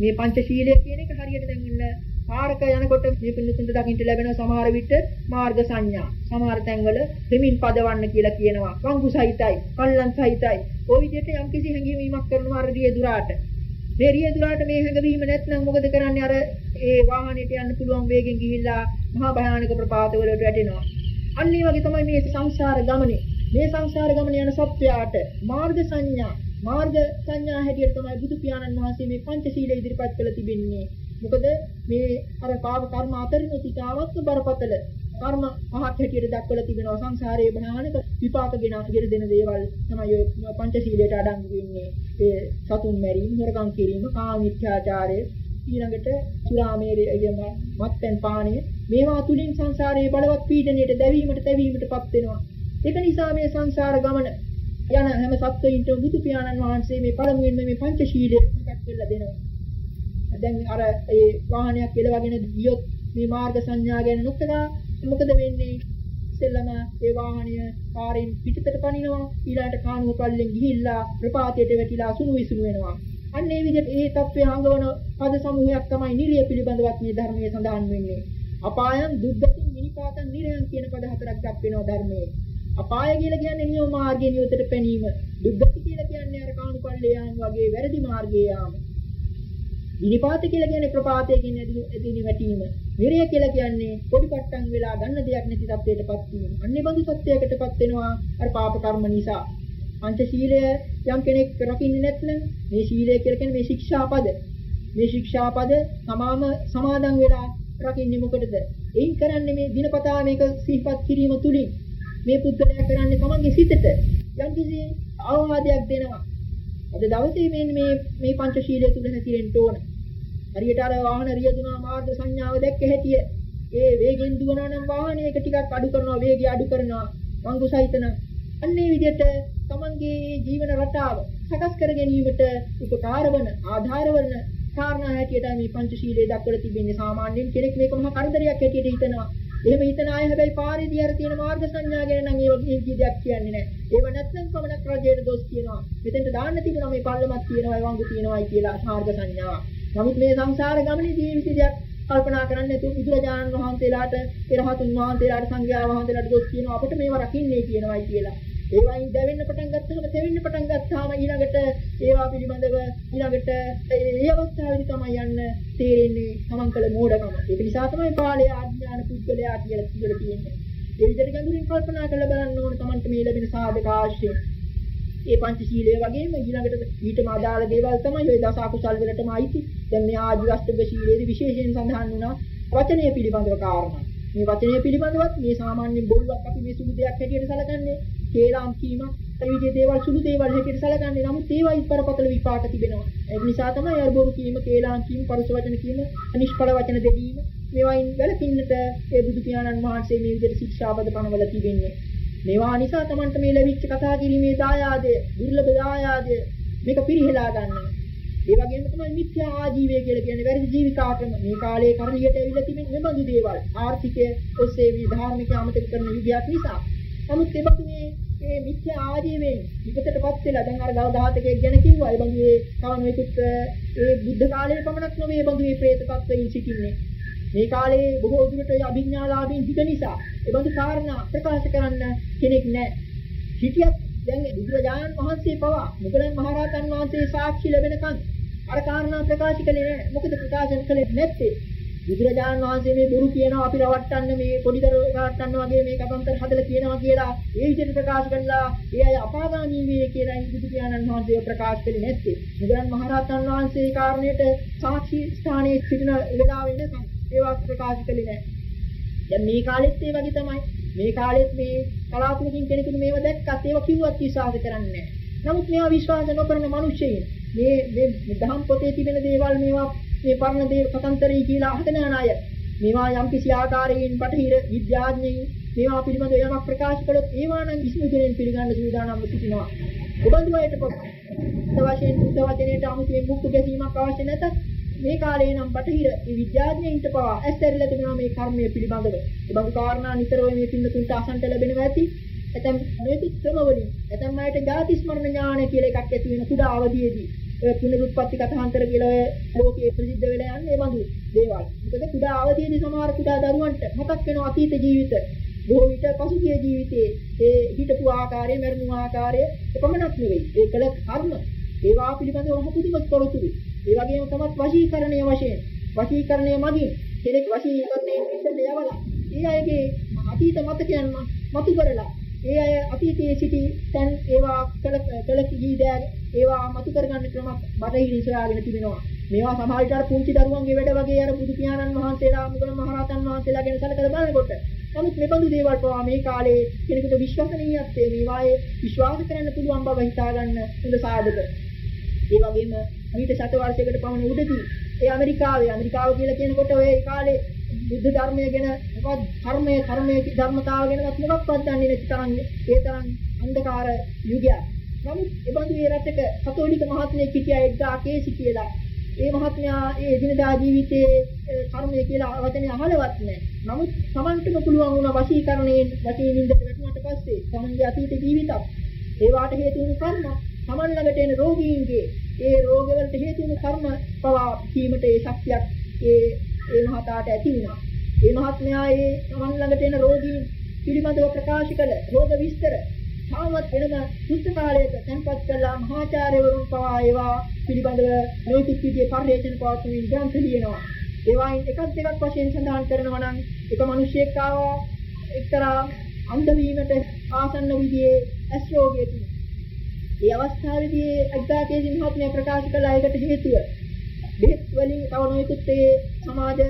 මේ පංචශීලය කියන එක හරියට දැන් ඔන්න පාරක යනකොට මේ පිළිතුන්ට දකින්න ලැබෙන සමහර විට මාර්ග සංඥා. සමහර තැන්වල දෙමින් පදවන්න කියලා කියනවා. වංගු සහිතයි, කල්ලන් සහිතයි. ওই විදිහට යම්කිසි හැඟීමක් කරනවා අර රිය දුරාට. මේ රිය දුරාට මේ හැඟවීම නැත්නම් මොකද කරන්නේ අර ඒ වාහනේට යන්න පුළුවන් වේගෙන් ගිහිල්ලා මහා භයානක ප්‍රපාතවලට වැටෙනවා. අන්න ඒ වගේ තමයි මේ සංසාර ගමනේ. මේ සංසාර ගමන යන සත්‍යයට මාර්ග සංඥා මාර්ග සංඥා හැටියට තමයි බුදු පියාණන් වහන්සේ මේ පංචශීල ඉදිරිපත් කළ තිබෙන්නේ. මොකද මේ අර පාප කර්ම අතරින් තිතාවත් බරපතල කර්ම පහක් හැටියට දක්වලා තිබෙනවා සංසාරයේ භයානක විපාක ගෙන ගෙන දෙන දේවල් තමයි ඔය පංචශීලයට අඩංගු වෙන්නේ. ඒ සතුන් මැරීම, හොරකම් කිරීම, කාම මිත්‍යාචාරය, ඊළඟට සුරාමේරය මත්පැන් පානය මේවා තුලින් සංසාරයේ බලවත් පීඩනයට දැවීමට තැවීමටපත් වෙනවා. ඒක නිසා මේ සංසාර ගමන යන හැම සත්වයින්ට බුදු පියාණන් වහන්සේ මේ පළමුවෙන්ම මේ පංචශීලය මතක් කරලා දෙනවා. දැන් අර ඒ වාහනයක් එලවගෙන ගියොත් මේ මාර්ග සංඥා ගැන නොකලා මොකද වෙන්නේ? ඉස්සෙල්ලම ඒ වාහනය පාරෙන් පිටතට පනිනවා ඊළාට කානුව පල්ලෙන් ගිහිල්ලා ප්‍රපාතයට වැටිලා සුණු විසුණු වෙනවා. අන්න ඒ විදිහට ඒ தත්ත්වය හංගවන පද සමූහයක් තමයි නිරිය පිළිබඳවත් මේ ධර්මයේ සඳහන් වෙන්නේ. අපායන් දුක්ගතින් මිනිපාතන් නිරයන් කියන පද හතරක් දක්වනවා ධර්මයේ. අපාය කියලා කියන්නේ නියම මාර්ගයේ නියතට පැනීම. දුක්ගති කියලා කියන්නේ අර කාණුපල්ලේ යාම වගේ වැරදි මාර්ගයේ යාම. ඉනිපාත කියලා කියන්නේ ප්‍රපාතයකින් ඇතිවෙන වැටීම. විරය කියලා කියන්නේ පොඩි පට්ටම් වෙලා ගන්න දෙයක් නැති තත්ත්වයකටපත් වීම. අන්නේ බඳු තත්ත්වයකටපත් වෙනවා අර පාප කර්ම නිසා. පංචශීලය යම් කෙනෙක් රකින්නේ නැත්නම් මේ සීලය කියලා කියන්නේ මේ ශික්ෂාපද. මේ ශික්ෂාපද සමාම සමාදන් වෙලා රකින්නේ මොකටද? එයින් කරන්නේ මේ දිනපතා මේක සිහිපත් කිරීම තුලින් මේ පුද්ගලයා කරන්නේ තමන්ගේ සිතට යම් කිසි අවවාදයක් දෙනවා. අද දවසේ මේ මේ මේ පංචශීලය තුල හැසිරෙන්න ඕන. හරියට අර වාහන රියදුනා මාර්ග සංඥාව දැක්ක හැටිය. ඒ වේගෙන් දුවනවා නම් වාහනේ එක ටිකක් අඩු කරනවා වේගය අඩු කරනවා. වංගු සහිතන. අන්නේ විදිහට තමන්ගේ ජීවන රටාව සකස් කර ගැනීමට උපකාර වන ආධාර වන කාරණා හැටියට මේ පංචශීලයේ දක්වලා තිබෙන්නේ සාමාන්‍යයෙන් කෙනෙක් මේක මහා කරදරයක් හැටියට හිතනවා. එහෙම හිතන අය හැබැයි පාරේදී අර තියෙන මාර්ග සංඥා ගැන නම් ඒ වගේ කීයක් කියන්නේ නැහැ. ඒව නැත්නම් පමණක් රජයට දොස් කියනවා. මෙතෙන්ට දාන්න තිබුණා මේ පල්ලමක් තියෙනවා, වංගු තියෙනවායි කියලා මාර්ග සංඥාව. නමුත් මේ සංසාර ගමනේ ජීවිත දෙයක් කල්පනා කරන්නේ නැතුව බුදුරජාණන් වහන්සේලාට, පෙරහතුන් වහන්සේලාට, සංඝයා වහන්සේලාට දොස් කියනවා අපිට මේව රකින්නේ කියනවායි කියලා. ඒවයින් දැවෙන්න පටන් ගත්තාම තෙවෙන්න පටන් ගත්තාම ඊළඟට ඒවා පිළිබඳව ඊළඟට ඒ අවස්ථාවේදී තමයි යන්න තේරෙන්නේ තමන් කළ මෝඩකම. ඒක නිසා තමයි පාළේ ආඥාන පුද්ගලයා කියලා කියලා තියෙන්නේ. ඒ විදිහට ගැඹුරින් කල්පනා කරලා බලන්න ඕන තමන්ට මේ ලැබෙන සාධක ආශ්‍රය. ඒ පංචශීලයේ වගේම ඊළඟට ඊටම අදාළ දේවල් තමයි ওই දස අකුසල් වලටම අයිති. දැන් මේ ආජීවස්තක ශීලයේදී විශේෂයෙන් සඳහන් වුණා වචනය පිළිබඳව කාරණා. මේ වචනය පිළිබඳවත් මේ සාමාන්‍ය බොරුවක් අපි මේ සුළු දෙයක් හැටියට සැලකන්නේ කේලාම් කීමක් ඒ විදිහේ දේවල් සුළු දේවල් හැටියට සැලකන්නේ. නමුත් ඒවා ඉස්පරපතල විපාක තිබෙනවා. ඒ නිසා තමයි අර බොරු කීම කේලාම් කීම පරුස වචන කීම අනිෂ්ඵල වචන දෙදීම මේවායින් වැළකින්නට ඒ බුදු පියාණන් වහන්සේ මේ විදිහට ශික්ෂාපද පනවල තිබෙන්නේ. මේවා නිසා Tamanට මේ ලැබිච්ච කතා කිරීමේ දායාදය දුර්ලභ දායාදය මේක පිරිහෙලා ගන්නවා. ඒ වගේම තමයි මිත්‍යා ආජීවය කියලා කියන්නේ වැරදි ජීවිකාකම මේ කාලේ කරලියට ඇවිල්ලා තිබෙන මෙබඳු දේවල් ආර්ථිකය ඔස්සේ මේ ධාර්මික අමතක කරන යුගයක් නිසා නමුත් ඒ බඳු මේ මේ මිත්‍යා ආජීවයෙන් විපතටපත් වෙලා දැන් අර ගව ඝාතකයෙක් ගැන කිව්වා ඒ බඳු මේ තව මේකුත් ඒ බුද්ධ කාලයේ පමණක් නෙවෙයි බඳු මේ പ്രേත තත්ත්වයෙන් සිටින්නේ මේ කාලේ බොහෝ දුරට අභිඥාලාභීන් හිත නිසා ඒ බඳු කාරණා ප්‍රකාශ කරන්න කෙනෙක් නැහැ හිතියත් දැන් බුදුරජාණන් වහන්සේ පවා මුගලන් මහරහතන් වහන්සේ සාක්ෂි ලැබෙනකන් අර කාරණා ප්‍රකාශ කළේ නැහැ. මොකද ප්‍රකාශන කළේ නැත්තේ. බුදුරජාණන් වහන්සේ මේ බොරු කියනවා අපි රවට්ටන්න මේ පොඩි දරුවෝ රවට්ටන්න වගේ මේ කතන්තර හදලා කියනවා කියලා ඒ විදිහට ප්‍රකාශ කළා. ඒ අය අපාගාමී වේ කියලා බුදු පියාණන් වහන්සේ ප්‍රකාශ කළේ නැත්තේ. මුගලන් මහරහතන් වහන්සේ ඒ කාරණයට සාක්ෂි ස්ථානයේ සිටින වෙලාවෙ ඉඳන් ඒවා ප්‍රකාශ කළේ නැහැ. දැන් මේ කාලෙත් ඒ වගේ තමයි. මේ කාලෙත් මේ කලාතුරකින් කෙනෙකුට මේව දැක්කත් ඒව කිව්වත් විශ්වාස කරන්නේ නැහැ. නමුත් මේවා විශ්වාස නොකරන මිනිස්සෙයින් මේ මේ දහම් පොතේ තිබෙන දේවල් මේවා මේ පරණ දේ කතන්තරී කියලා අහගෙන යන අය මේවා යම් කිසි ආකාරයෙන් බටහිර විද්‍යාඥයින් මේවා පිළිබඳව යමක් ප්‍රකාශ කළොත් ඒවා නම් කිසිම කෙනෙක් පිළිගන්න සූදානම්ව සිටිනවා. ඔබඳු අයට පොත් වශයෙන් බුද්ධ වචනයට අමුතුවෙන් මුක්තු ගැසීමක් අවශ්‍ය නැත. මේ කාලේ නම් බටහිර මේ විද්‍යාඥයින්ට පවා ඇස්තැරිලා තිබුණා මේ කර්මය පිළිබඳව. ඒ බඳු කාරණා නිතරම මේ පින්නතුන්ට අසන්ට ලැබෙනවා ඇති. ඇතම් නොයෙකුත් ක්‍රමවලින් ඇතම් අයට ජාති ස්මරණ ඥාන කියලා එකක් ඇති වෙන කුඩා අවදියේදී ඔය පුනරුත්පත්ති කථාන්තර කියලා ඔය ලෝකයේ ප්‍රසිද්ධ වෙලා යන්නේ ඒ බඳු දේවල්. මොකද කුඩා අවදියේදී සමහර කුඩා දරුවන්ට මතක් වෙන අතීත ජීවිත බොහෝ විට පසුගිය ජීවිතයේ ඒ හිටපු ආකාරය, මරණු ආකාරය එපමණක් නෙවෙයි. ඒ කළ කර්ම ඒවා පිළිබඳව හපුදුමත් තොරතුරු. ඒ වගේම තමත් වශීකරණය වශයෙන් වශීකරණය මගින් කෙනෙක් වශීකරණයෙන් පිටට යවලා ඒ අයගේ අතීත මතකයන් මතු කරලා ඒ අය අතීතයේ සිටි තැන් ඒවා කළ කළ කීදෑ ඒවා මතු කරගන්න ක්‍රම බටහිරින් සොයාගෙන තිබෙනවා. මේවා සමහර විට අර පුංචි දරුවන්ගේ වැඩ වගේ අර බුදු පියාණන් වහන්සේලා මුගල මහරහතන් වහන්සේලා ගැන සැලකලා බලනකොට නමුත් මේ බඳු දේවල් පවා මේ කාලේ කෙනෙකුට විශ්වසනීයත්වයේ මේවායේ විශ්වාස කරන්න පුළුවන් බව හිතා ගන්න හොඳ සාධක. ඒ වගේම ඊට සත වර්ෂයකට පමණ උඩදී ඒ ඇමරිකාවේ ඇමරිකාව කියලා කියනකොට ඔය කාලේ බුද්ධ ධර්මය ගැන මොකක්ද කර්මය කර්මයේ ධර්මතාව ගැනවත් මොකක්වත් දන්නේ නැති තරම් ඒ තරම් අන්ධකාර යුගයක්. නමුත් ඒ බඳු මේ රටක කතෝලික මහත්මයෙක් හිටියා එක්දා කේසි කියලා. ඒ මහත්මයා ඒ එදිනදා ජීවිතයේ කර්මය කියලා වචනේ අහලවත් නැහැ. නමුත් Tamanටම පුළුවන් වුණා වශීකරණයෙන් වශයෙන් ඉඳලා වැටුණාට පස්සේ Tamanගේ අතීත ජීවිතත් ඒ වාට හේතු වුණු කර්ම Taman ළඟට එන රෝගීන්ගේ ඒ රෝගවලට හේතු වුණු කර්ම පවා කීමට ඒ ශක්තියක් ඒ ඒ මහතාට ඇති වුණා. ඒ මහත්මයා ඒ තමන් ළඟට එන රෝගීන් පිළිබඳව ප්‍රකාශ කළ රෝග විස්තර තාමත් වෙනම පුස්තකාලයක තැන්පත් කළා මහාචාර්යවරුන් පවා ඒවා පිළිබඳව නොයෙකුත් විදිහේ පරිශන පවත්වමින් ග්‍රන්ථ ලියනවා. ඒවායින් එකක් දෙකක් වශයෙන් සඳහන් කරනවා නම් එක මිනිහෙක් ආවා එක්තරා අන්ධ වීමට ආසන්න විදිහේ ඇස් රෝගය තිබුණා. ඒ අවස්ථාවේදී අග්ගාකේසි මහත්මයා ප්‍රකාශ කළ ඒකට හේතුව බෙහෙත් වලින් තව නොයෙකුත් ඒ සමාජ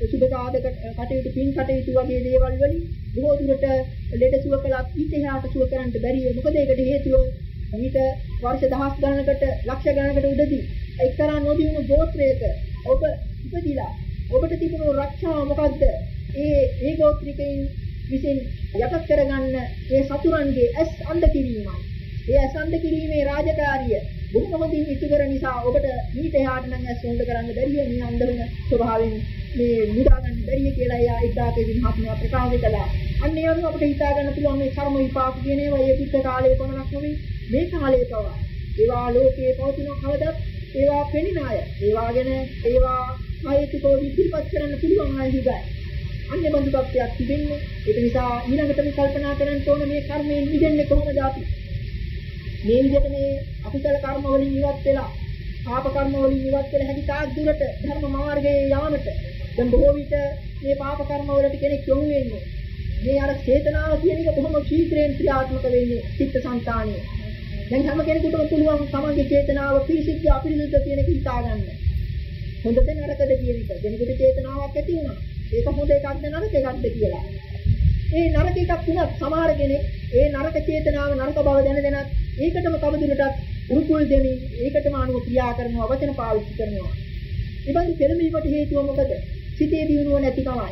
සුබ සාධක කටයුතු පින් කටයුතු වගේ දේවල් වලින් බොහෝ දුරට ලෙඩ සුව කළත් ඊට එහාට සුව කරන්න බැරිය. මොකද ඒකට හේතුව ඊට වර්ෂ දහස් ගණනකට ලක්ෂ ගණනකට උඩදී එක්තරා නොදියුණු ගෝත්‍රයක ඔබ ඉපදිලා ඔබට තිබුණු රක්ෂාව මොකද්ද? ඒ ඒ ගෝත්‍රිකයින් විසින් යටත් කරගන්න ඒ සතුරන්ගේ ඇස් අන්ධ කිරීමයි. ඒ ඇස් අන්ධ කිරීමේ රාජකාරිය බොහොම හොඳින් ඉටු කර නිසා ඔබට ඊට එහාට නම් ඇස් හොඳ කරන්න බැරිය මේ අන්ධ වෙන ස්වභාවයෙන් මේ මුදා ගන්න බැරිය කියලා එයා එක්දාකේදී මහත්මයා ප්‍රකාශ කළා. අන්න ඒ අනුව අපිට හිතා ගන්න පුළුවන් මේ කර්ම විපාක කියන ඒවා ඒ බුද්ධ කාලයේ පමණක් නෙවෙයි මේ කාලයේ පවා. ඒවා ලෝකයේ පවතින කවදත් ඒවා පෙනෙන අය. ඒවා ගැන ඒවා ආයතිකෝ විපිරිපත් කරන්න පුළුවන් අය හිගයි. අන්නේ බඳු තත්ත්වයක් තිබෙන්නේ. ඒක නිසා ඊළඟට මේ කල්පනා කරන්න ඕන මේ කර්මයෙන් මිදෙන්නේ කොහොමද අපි? මේ විදිහට මේ අකුසල කර්ම වලින් ඉවත් වෙලා පාප කර්ම වලින් ඉවත් වෙලා හැකි තාක් දුරට ධර්ම මාර්ගයේ යාමට දැන් බොහෝ විට මේ පාප කර්ම වලට කෙනෙක් යොමු වෙන්නේ. මේ අර චේතනාව කියන එක කොහොම ශීඝ්‍රයෙන් ක්‍රියාත්මක වෙන්නේ චිත්තසංතානිය. දැන් හැම කෙනෙකුටම පුළුවන් තමන්ගේ චේතනාව පිරිසිදු අපිරිසිදු කියන එක හිතා ගන්න. හොඳද නරකද කියන එක. කෙනෙකුට චේතනාවක් ඇති වුණා. ඒක හොඳ එකක්ද නරක එකක්ද කියලා. ඒ නරක එකක් වුණත් සමහර කෙනෙක් ඒ නරක චේතනාව නරක බව දැන දැනත් ඒකටම තවදුරටත් උරුකුල් දෙමින් ඒකටම අනුව ක්‍රියා කරනවා වචන පාවිච්චි කරනවා. ඉබඳු පෙළඹීමට හේතුව මොකද? සිතේ දියුණුව නැතිකමයි.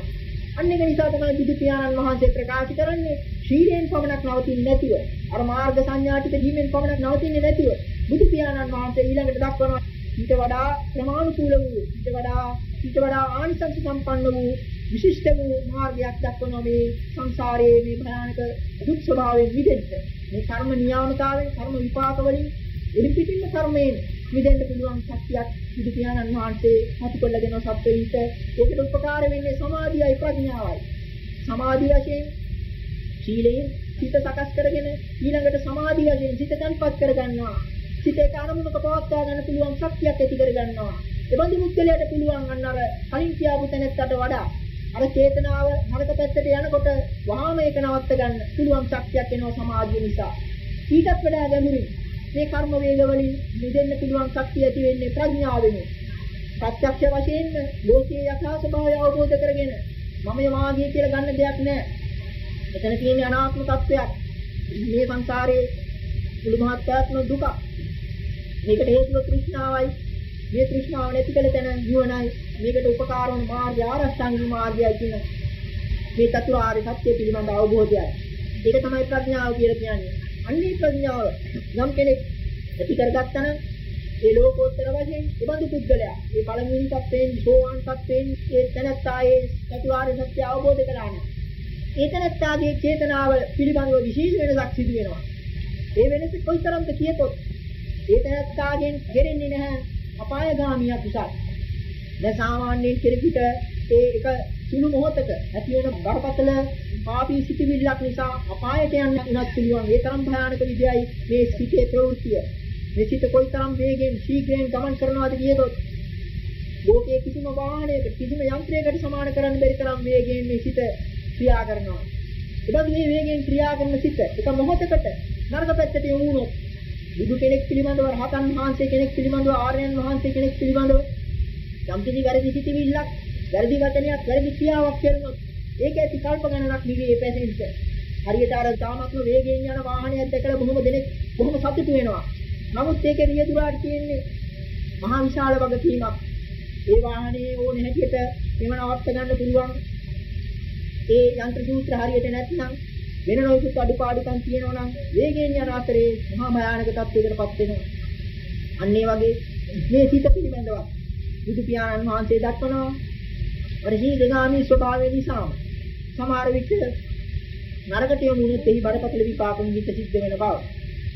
අන්න ඒක නිසා තමයි බුදු පියාණන් වහන්සේ ප්‍රකාශ කරන්නේ ශීලයෙන් පමණක් නවතින්නේ නැතිව අර මාර්ග සංඥා ටික දීමෙන් පමණක් නවතින්නේ නැතිව බුදු පියාණන් වහන්සේ ඊළඟට දක්වනවා ඊට වඩා ප්‍රමාණිකූල වූ ඊට වඩා ඊට වඩා ආනිසංස සම්පන්න වූ විශිෂ්ට වූ මාර්ගයක් දක්වනවා මේ සංසාරයේ මේ භයානක දුක් ස්වභාවයෙන් මිදෙන්න මේ කර්ම නියාමතාවෙන් කර්ම විපාක වලින් ඉරිපිටින්න කර්මයෙන් මිදෙන්න පුළුවන් ශක්තියක් බුදු පියාණන් වහන්සේ හසු කොල්ල දෙන සත්වෙයින්ට ඒකට උපකාර වෙන්නේ සමාධියයි ප්‍රඥාවයි. සමාධිය වශයෙන් සීලයෙන් සිත සකස් කරගෙන ඊළඟට සමාධි වශයෙන් සිත තන්පත් කරගන්නවා. සිතේ කාරමුණක පවත්වා ගන්න පුළුවන් ශක්තියක් ඇති කරගන්නවා. එබඳු මුක්කලයට පුළුවන් අන්න අර කලින් කියාපු තැනකට වඩා අර චේතනාව නරක පැත්තට යනකොට වහාම ඒක නවත්ත ගන්න පුළුවන් ශක්තියක් එනවා සමාධිය නිසා ඊටත් වඩා ගැඹුරින් මේ කර්ම වේග වලින් මිදෙන්න පුළුවන් ශක්තිය ඇති වෙන්නේ ප්‍රඥාවෙන්. ප්‍රත්‍යක්ෂ වශයෙන්ම ලෝකයේ යථා ස්වභාවය අවබෝධ කරගෙන මම වාගිය කියලා ගන්න දෙයක් නැහැ. එතන තියෙන අනාත්ම තත්වයක්. මේ සංසාරයේ මුළු මහත්යාත්ම දුක. මේකට හේතුව තෘෂ්ණාවයි. මේ තෘෂ්ණාව නැති කළ තැන නිවනයි. මේකට උපකාර වන මාර්ගය ආරෂ්ඨාංගික මාර්ගයයි කියන මේ චතුරාර්ය සත්‍ය පිළිබඳ අවබෝධයයි. ඒක තමයි ප්‍රඥාව කියලා කියන්නේ. අන්නේ ප්‍රඥාව යම් කෙනෙක් ඇති කරගත්තා නම් ඒ ලෝකෝත්තර වශයෙන් උබඳු පුද්ගලයා ඒ පළමුවෙනි තත්ත්වයෙන් සෝවාන් තත්ත්වයෙන් ඒ තනත්තා ඒ චතුරාර්ය සත්‍ය අවබෝධ කරගන්න. ඒ තනත්තාගේ චේතනාව පිළිබඳව විශේෂ වෙනසක් සිදු වෙනවා. ඒ වෙනස කොයිතරම්ද කියතොත් ඒ තනත්තාගෙන් කෙරෙන්නේ නැහැ අපායගාමී අකුසල්. දැන් සාමාන්‍යයෙන් කෙනෙකුට ඒ එක සුළු මොහොතක ඇති වෙන බරපතල පාපී සිටිවිල්ලක් නිසා අපායට යන්න උනත් පුළුවන්. ඒ තරම් භයානක විදියයි මේ සිටේ ප්‍රවෘත්තිය. මේ සිට කොයිතරම් වේගෙන් ශීඝ්‍රයෙන් ගමන් කරනවාද කියතොත් ලෝකයේ කිසිම වාහනයකට කිසිම යන්ත්‍රයකට සමාන කරන්න බැරි තරම් වේගයෙන් මේ සිට ක්‍රියා කරනවා. එබඳු මේ වේගයෙන් ක්‍රියා කරන සිට එක මොහොතකට නරක පැත්තට යොමු වුණොත් බුදු කෙනෙක් පිළිබඳව රහතන් වහන්සේ කෙනෙක් පිළිබඳව ආර්යයන් වහන්සේ කෙනෙක් පිළිබඳව යම් කිසි වැරදි සිටිවිල්ලක් වැරදි වචනයක් වැරදි ක්‍රියාවක් කරනොත් ඒක ඇති කල්ප ගණනක් නිවේ පැසෙන්න. හරියට අර තාමත්ම වේගයෙන් යන වාහනයක් දැකලා බොහොම දෙනෙක් බොහොම සතුටු වෙනවා. නමුත් ඒකේ රියදුරාට තියෙන්නේ මහා විශාල වගකීමක්. ඒ වාහනේ ඕනේ හැටියට එම නවත්ත ගන්න පුළුවන්. ඒ යන්ත්‍ර සූත්‍ර හරියට නැත්නම් වෙන නොයෙකුත් අඩුපාඩුකම් තියෙනවා නම් වේගයෙන් යන අතරේ මහා භයානක තත්ත්වයකටපත් වෙනවා. අන්න ඒ වගේ මේ සිත පිළිබඳව බුදු පියාණන් වහන්සේ දක්වනවා. වර්ෂීගාමී ස්වභාවය නිසා සමහර විට නරකට යමුනොත් එහි බරපතල විපාක නිමිත්ත සිද්ධ වෙන බව.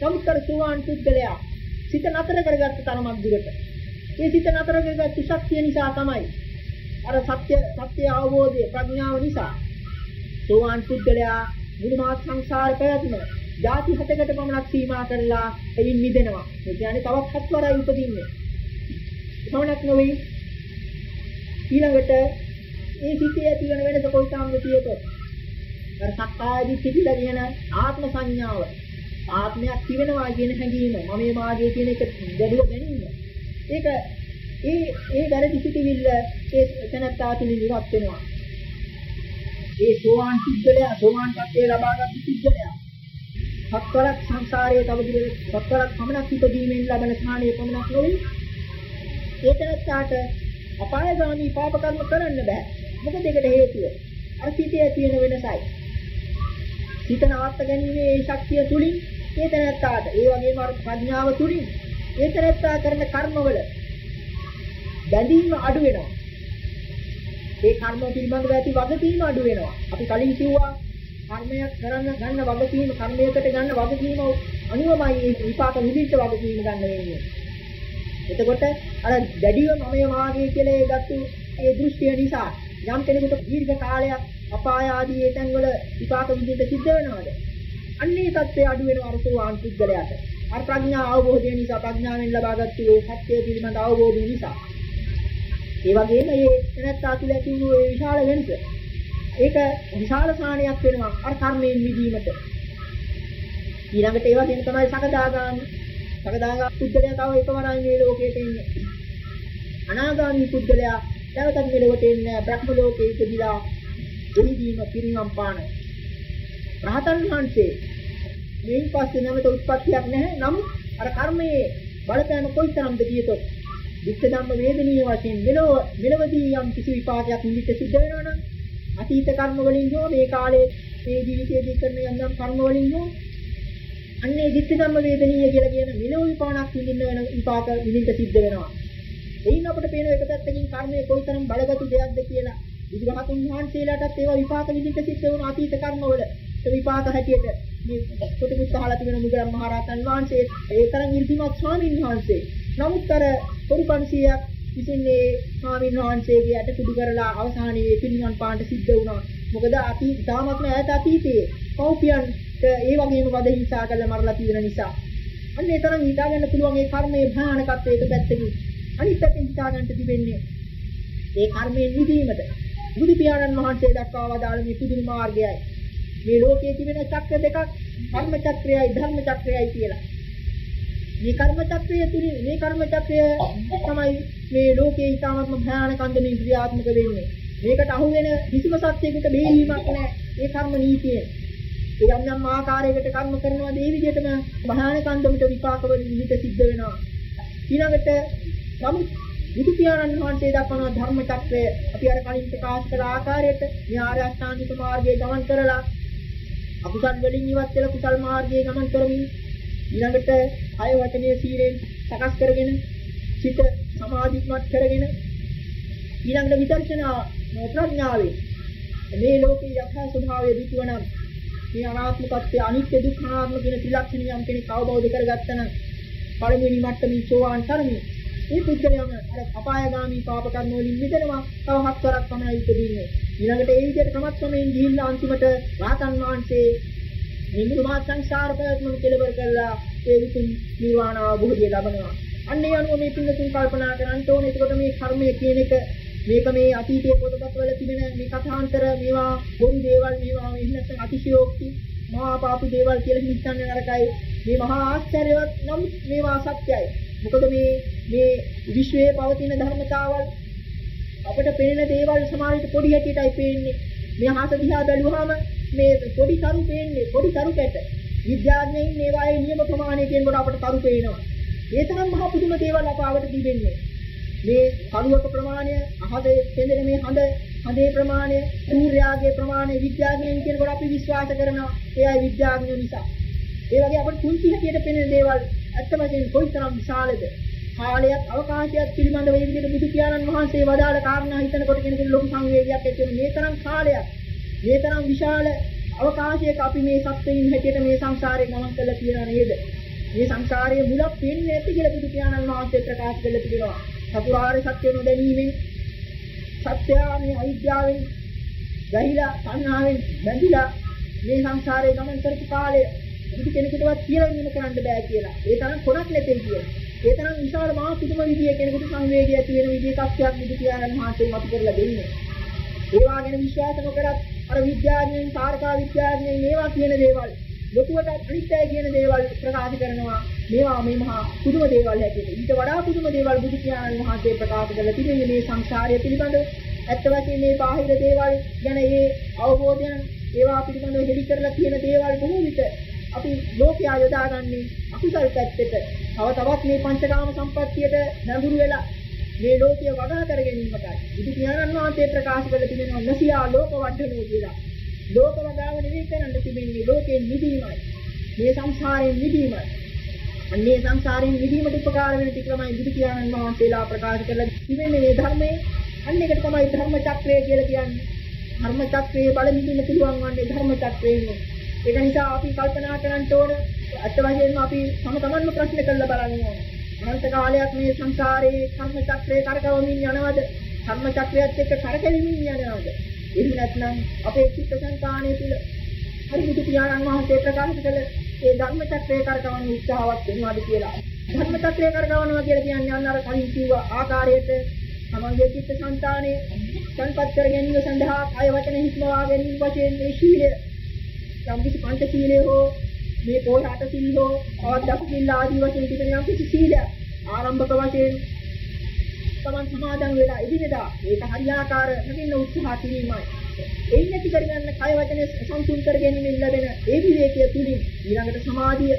නමුත් අර සුවාන් පුද්ගලයා සිත නතර කරගත්ත තරමක් දුරට ඒ සිත නතර කරගත්ත ශක්තිය නිසා තමයි අර සත්‍ය සත්‍ය අවබෝධය ප්‍රඥාව නිසා සෝවාන් පුද්ගලයා මුළු මහත් සංසාර පැවැත්ම. ಜಾති හතකට පමණක් සීමා කරලා එයින් මිදෙනවා. ඒ කියන්නේ තවත් හත්වරයි උපදින්නේ. පමණක් නෙවෙයි ඊළඟට ඒ සිතේ ඇති වෙන වෙනස කොයිතරම්ද කියතොත් අර සක්කාය දිට්ඨිය කියලා කියන ආත්ම සංඥාව. ආත්මයක් තිබෙනවා කියන හැඟීම මම මේ මාගේ කියන එක ගැඩුව ගැනීම ඒක ඒ ඒ වැරදි සිටිවිල්ල ඒ තනත්තා තුලින් ඉවත් වෙනවා. ඒ සෝවාන් සිද්ධලයා සෝවාන් ත්‍ත්වයේ ලබාගත් සිද්ධලයා. සත්වරක් සංසාරයේ තවදුර සත්වරක් පමණක් ඉපදීමෙන් ලබන ස්ථානයේ පමණක් නොවේ ඒ තනත්තාට අපායගාමී පාප කර්ම කරන්න බෑ. මොකද ඒකට හේතුව? අර සිතේ තියෙන වෙනසයි. සිත නවත්ත ගැනීමේ ඒ ශක්තිය තුලින් ඒ තනත්තාට ඒ වගේම අර ප්‍රඥාව තුලින් ඒ තනත්තා කරන කර්මවල බැඳීම අඩු වෙනවා. ඒ කර්ම පිළිබඳව ඇති වගකීම අඩු වෙනවා. අපි කලින් කිව්වා කර්මයක් කරන්න ගන්න වගකීම කර්මයකට ගන්න වගකීම අනුවමයි මේ විපාක නිදිච්ච වගකීම ගන්න වෙන්නේ. එතකොට අර දැඩිව මමයේ මාගේ කියලා ඒ ගත්තු ඒ දෘෂ්ටිය නිසා යම් කෙනෙකුට දීර්ඝ කාලයක් අපාය ආදී ඒ තැන්වල විපාක විඳින්න සිද්ධ වෙනවද? අන්නේ தත්ත්වය අඩු වෙනවා අර සෝවාන් පුද්ගලයාට. අර ප්‍රඥා අවබෝධය නිසා ප්‍රඥාවෙන් ලබාගත්තු ඒ සත්‍ය පිළිබඳ අවබෝධය නිසා. ඒ වගේම මේ එනත්තා තුළ ඇති වූ ඒ විශාල වෙනස. ඒක විශාල සාහනයක් වෙනවා අර කර්මයෙන් මිදීමට. ඊළඟට ඒ වගේම තමයි සකදාගාමි. සකදාගාමි පුද්ගලයා තව එකවරයි මේ ලෝකයට එන්නේ. අනාගාමි පුද්ගලයා නැවතත් මෙලොවට එන්නේ බ්‍රහ්ම ලෝකයේ ඉපදිලා දෙහිදීම පිරිනම් පාන. රහතන් වහන්සේ මේන් පස්සේ නැවත උත්පත්තියක් නැහැ. නමුත් අර කර්මයේ බලපෑම කොයිතරම්ද කියතොත් විත්ත ධම්ම වේදනීය වශයෙන් මෙලොව මෙලවදී යම් කිසි විපාකයක් නිමිත්ත සිද්ධ වෙනවා නම් අතීත කර්ම වලින් හෝ මේ කාලේ මේ ජීවිතයේදී කරන යම් යම් කර්ම වලින් හෝ අන්නේ විත්ත ධම්ම වේදනීය කියලා කියන මෙලොව විපාකයක් විඳින්න වෙන විපාක විඳින්න සිද්ධ වෙනවා. එයින් අපිට පේන එක පැත්තකින් කර්මය කොයිතරම් බලගතු දෙයක්ද කියලා බුදුරහතුන් වහන්සේලාටත් ඒවා විපාක විඳින්න සිද්ධ වුණ අතීත කර්මවල විපාක හැටියට මේ කොටුකුත් අහලා තිබෙන මුගලන් මහරහතන් වහන්සේ ඒ තරම් ඉර්ධිමත් ස්වාමීන් වහන්සේ නමුත් අර පොඩි 500ක් විසින් මේ ස්වාමීන් වහන්සේගේ යට කුඩු කරලා අවසානයේ පිරිනිවන් පාන්න සිද්ධ වුණා. මොකද අපි තාමත්ම ඈත අතීතයේ පෞපියන්ට ඒ වගේම වද හිංසා කරලා මරලා තියෙන නිසා. අන්න ඒ තරම් හිතා ගන්න පුළුවන් ඒ කර්මයේ භයානකත්වය එක පැත්තකින්. අනිත් පැත්තෙන් හිතා ගන්න තිබෙන්නේ ඒ කර්මයෙන් මිදීමට බුදු පියාණන් වහන්සේ දක්වා වදාළ මේ පුදුම මාර්ගයයි. මේ ලෝකයේ තිබෙන චක්‍ර දෙකක් කර්ම චක්‍රයයි ධර්ම චක්‍රයයි කියලා. මේ කර්ම චක්‍රය තුලින් මේ කර්ම චක්‍රය තමයි මේ ලෝකයේ ඊටාත්ම භයානක අන්දමින් ක්‍රියාත්මක වෙන්නේ. මේකට අහු වෙන කිසිම සත්‍යයකට බේරීමක් නැහැ. ඒ කර්ම නීතිය. ඒ යම් යම් ආකාරයකට කර්ම කරනවා ඒ විදිහටම භයානක අන්දමට විපාක වලින් විහිද සිද්ධ වෙනවා. ඊළඟට නමුත් බුදු පියාණන් වහන්සේ දක්වන ධර්ම චක්‍රය අපි අර කලින් ප්‍රකාශ කළ ආකාරයට මේ ආර්ය අෂ්ටාංගික මාර්ගයේ ගමන් කරලා අකුසල් වලින් ඉවත් වෙලා කුසල් මාර්ගයේ ගමන් කරමින් ඊළඟට කය වචනීය සීලෙන් සකස් කරගෙන සිත සමාධිමත් කරගෙන ඊළඟට විදර්ශනා ප්‍රඥාවේ මේ ලෝකේ යථා ස්වභාවය දුක්වනම් මේ අනාත්ම tattve අනිත්‍ය දුක්ඛ අනාත්ම කියන ත්‍රිලක්ෂණ යම් කෙනෙක් අවබෝධ කරගත්තා නම් පළවෙනි මට්ටමින් සෝවාන් තරමේ මේ පුද්ගලයාම අර අපායগামী පාප කර්ම වලින් මිදෙනවා. තව හත්වරක් පමණයි ඉපදින්නේ. ඊළඟට ඒ විදිහට සමත්වමින් ගිහිල්ලා අන්තිමට රාතන් වහන්සේ මේ මුළු මහත් සංසාර ප්‍රයත්නම කෙලවර කරලා ඒ උතුම් නිවන අවබෝධය ලබනවා. අන්න ඒ අනුව මේ පින්නතුන් කල්පනා කරන්න ඕනේ. එතකොට මේ කර්මය කියන එක මේක මේ අතීතයේ පොතපත්වල තිබෙන මේ කථාන්තර මේවා බොරු දේවල් මේවා එහෙම නැත්නම් අතිශයෝක්ති මහා පාපු දේවල් කියලා හිතන්නේ නරකයි. මේ මහා ආශ්චර්යවත් නම් මේවා සත්‍යයි. මොකද මේ මේ විශ්වයේ පවතින ධර්මතාවල් අපිට පේන දේවල් සමාජයට පොඩි හැටියටයි පේන්නේ. මේ අහස දිහා බැලුවාම මේ පොඩි තරු පේන්නේ පොඩි තරු කැට. විද්‍යාඥයින් මේවායේ නියම ප්‍රමාණය කියනකොට අපට තරු පේනවා. ඒ තරම් මහ පුදුම දේවල් අප ආවට තිබෙන්නේ. මේ කලුවක ප්‍රමාණය, අහසේ පෙඳෙන මේ හඳ හඳේ ප්‍රමාණය, සූර්යාගේ ප්‍රමාණය විද්‍යාඥයින් කියනකොට අපි විශ්වාස කරනවා. ඒයි විද්‍යාඥයෝ නිසා. ඒ වගේ අපට කුංචි හැටියට පෙනෙන දේවල් ඇත්ත වශයෙන්ම කොයිතරම් විශාලද? කාලයක් අවකාශයක් පිළිබඳව මේ විදිහට බුදු පියාණන් වහන්සේ වදාළ කාරණා හිතනකොට කෙනෙකුට ලොකු සංවේගයක් ඇති වෙන මේ තරම් කාලයක් මේ තරම් විශාල අවකාශයක අපි මේ සත්‍යයෙන් හැටියට මේ සංසාරේ ගමන් කරලා තියෙනා නේද? මේ සංසාරයේ මුලක් පේන්නේ නැති කියලා බුදු පියාණන් වහන්සේ ප්‍රකාශ කරලා තිබෙනවා. චතුරාර්ය සත්‍ය නොදැනීමෙන් සත්‍ය මේ අවිද්‍යාවෙන් ගහිලා සංහාවෙන් බැඳිලා මේ සංසාරේ ගමන් කරපු කාලය කිසි කෙනෙකුටවත් කියලා වෙනම කරන්න බෑ කියලා. ඒ තරම් කොනක් නැතේ කියලා. ඒ තරම් විශාල මහා පුදුම විදිය කෙනෙකුට සංවේගය ඇති වෙන විදිය තත්ත්වයක් බුදු පියාණන් වහන්සේ මතු කරලා දෙන්නේ. ඒවා ගැන විශ්වාස නොකරත් අර විද්‍යාඥයන්, තාරකා විද්‍යාඥයන් මේවා කියන දේවල් ලොකුවට අනිත්‍යයි කියන දේවල් ප්‍රකාශ කරනවා. මේවා මේ මහා පුදුම දේවල් හැටියට. ඊට වඩා පුදුම දේවල් බුදු පියාණන් වහන්සේ ප්‍රකාශ කරලා තිබෙන්නේ මේ සංසාරය පිළිබඳව. ඇත්ත වශයෙන්ම මේ බාහිර දේවල් ගැන ඒ අවබෝධයන් ඒවා පිළිබඳව හෙළි කරලා තියෙන දේවල් බොහෝ විට අපි ලෝකයා යොදාගන්නේ අකුසල් පැත්තට. තව තවත් මේ පංචකාම සම්පත්තියට නැඹුරු වෙලා මේ ලෝකය වඩා කර ගැනීමටයි. බුදු පියාණන් වහන්සේ ප්‍රකාශ කළ තිබෙනවා නසියා ලෝක වඩනෝ කියලා. ලෝක වඩාව නෙවෙයි කරන්න තිබෙන්නේ ලෝකයෙන් මිදීමයි. මේ සංසාරයෙන් මිදීමයි. අන්නේ සංසාරයෙන් මිදීමට උපකාර වෙන ටිකමයි බුදු පියාණන් වහන්සේලා ප්‍රකාශ කරලා තිබෙන්නේ මේ ධර්මයේ. අන්න එකට තමයි ධර්ම චක්‍රය කියලා කියන්නේ. ධර්ම චක්‍රයේ බල මිදින්න පුළුවන් වන්නේ ධර්ම චක්‍රයෙන්. ඒක නිසා අපි කල්පනා කරන්න ඕන අත් වශයෙන්ම අපි තම තමන්ම ප්‍රශ්න කරලා බලන්න ඕන. අනන්ත කාලයක් මේ සංසාරේ කර්ම චක්‍රේ කරකවමින් යනවද? කර්ම චක්‍රයත් එක්ක කරකැවෙමින් යනවද? එහෙම නැත්නම් අපේ චිත්ත සංකාණය තුල හරි බුදු පියාණන් වහන්සේ ප්‍රකාශ කළ ඒ ධර්ම චක්‍රේ කරකවන්න උත්සාහවත් වෙනවද කියලා. ධර්ම චක්‍රේ කරකවනවා කියලා කියන්නේ අන්න අර කලින් කිව්ව ආකාරයට තමන්ගේ චිත්ත සංකාණය සංපත් කර ගැනීම සඳහා කය වචන හික්මවා ගැනීම වශයෙන් මේ ශීලය සම්පිත පංච සීලය හෝ මේ පොහාට සීල හෝ අවද්දක් සීල ආදී වශයෙන් තිබෙන යම් කිසි සීලයක් ආරම්භක වශයෙන් තමන් සමාදන් වෙලා ඉදිරියදා ඒක හරියාකාර නැතින උත්සාහ කිරීමයි. ඒ නැති කරගන්න කය වචනේ සම්පූර්ණ කර ගැනීමෙන් ලැබෙන ඒ විවේකයේ තුලින් ඊළඟට සමාධිය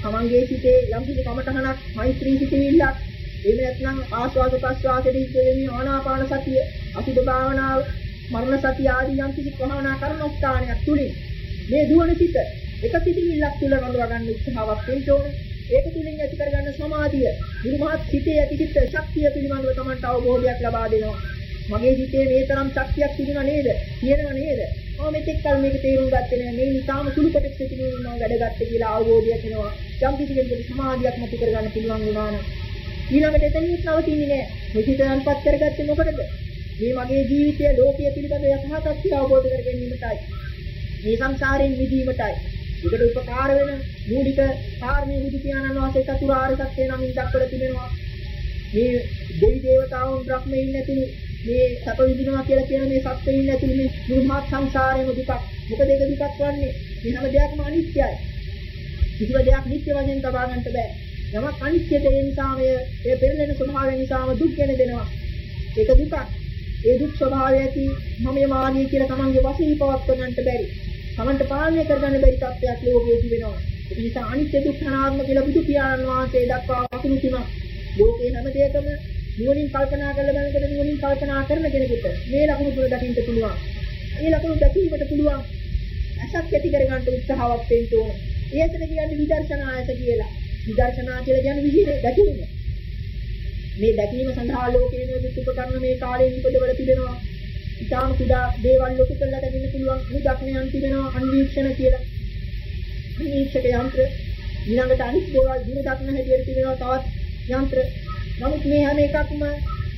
තමන්ගේ සිතේ යම් කිසි කමඨහනක් මෛත්‍රී සිතවිල්ලක් එහෙම නැත්නම් ආස්වාද ප්‍රස්වාසදී කියන්නේ ආනාපාන සතිය අසුභ භාවනාව මරණ සතිය ආදී යම් කිසි ප්‍රහාණා කර්මස්ථානයක් තුලින් මේ දුවන සිත එක සිතිවිල්ලක් තුල රඳවා ගන්න උත්සාහයක් වෙන්න ඕනේ. ඒක තුලින් ඇති කරගන්න සමාධිය, නිර්මහත් සිතේ ඇති චිත්ත ශක්තිය පිළිබඳව තමන්ට අවබෝධයක් ලබා දෙනවා. මගේ හිතේ මේ තරම් ශක්තියක් තිබුණා නේද? තියෙනව නේද? මම මෙතෙක් කල මේක තේරුම් ගත්තේ නෑ. මේ නිසාම සුළු කොටස් තිබුණේ මම වැඩගත්තේ කියලා අවබෝධයක් එනවා. යම් කිසි කෙනෙකුට සමාධියක් නැති කරගන්න පුළුවන් වුණා නම් ඊළඟට එතනින් නවතින්නේ නෑ. මේ හිත අන්පත් කරගත්තේ මොකටද? මේ මගේ ජීවිතය ලෝකයේ පිළිබඳ යථාර්ථය අවබෝධ කර ගැනීමටයි. මේ සංසාරයෙන් මිදීමටයි. ඒකට උපකාර වෙන මූලික කාරණේ බුදු පියාණන් වහන්සේ චතුරාර්ය සත්‍ය නමින් දක්වලා තිබෙනවා. මේ දෙවි දේවතාවුන් බ්‍රහ්මයින් නැතිනු මේ සැප විඳිනවා කියලා කියන මේ සත්‍යයින් නැතිනු මේ මුළුමහත් සංසාරේම දුකක්. මොකද ඒක දුකක් වන්නේ මේ හැම දෙයක්ම අනිත්‍යයි. කිසිම දෙයක් නිත්‍ය වශයෙන් තබා ගන්නට බෑ. යමක් අනිත්‍යද ඒ නිසාම ඒ පෙරලෙන ස්වභාවය නිසාම දුක් වෙන දෙනවා. ඒක දුකක්. ඒ දුක් ස්වභාවය ඇති මම යමාගේ කියලා තමන්ගේ වශයෙන් පවත් ගන්නට බැරි. තමන්ට පාලනය කරගන්න බැරි තත්ත්වයක් ලෝකයේ තිබෙනවා. ඒ නිසා අනිත්‍ය දුක්ඛ අනාත්ම කියලා බුදු පියාණන් වහන්සේ දක්වා වචන තුනක් ලෝකේ හැම දෙයකම නුවණින් කල්පනා කරලා බලනකොට නුවණින් කල්පනා කරන කෙනෙකුට මේ ලකුණු තුන දකින්න පුළුවන්. මේ ලකුණු දැකීමට පුළුවන්. අසක් ඇති කරගන්න උත්සාහවත් වෙන්න ඕන. ඒකට කියන්නේ විදර්ශනායත කියලා. විදර්ශනා කියලා කියන්නේ විහිද දැකීම. මේ දැකීම සඳහා ලෝකයේ නියුත් උපකරණ මේ කාලේ නිපදවල තිබෙනවා. ඉතාම කුඩා දේවල් ලොකු කරලා දකින්න පුළුවන් මුදක්නයන් තිබෙනවා අන්වීක්ෂණ කියලා. අන්වීක්ෂක යන්ත්‍ර ඊළඟට අනිත් දේවල් දින දක්න හැටියට තිබෙනවා තවත් යන්ත්‍ර. නමුත් මේ හැම එකක්ම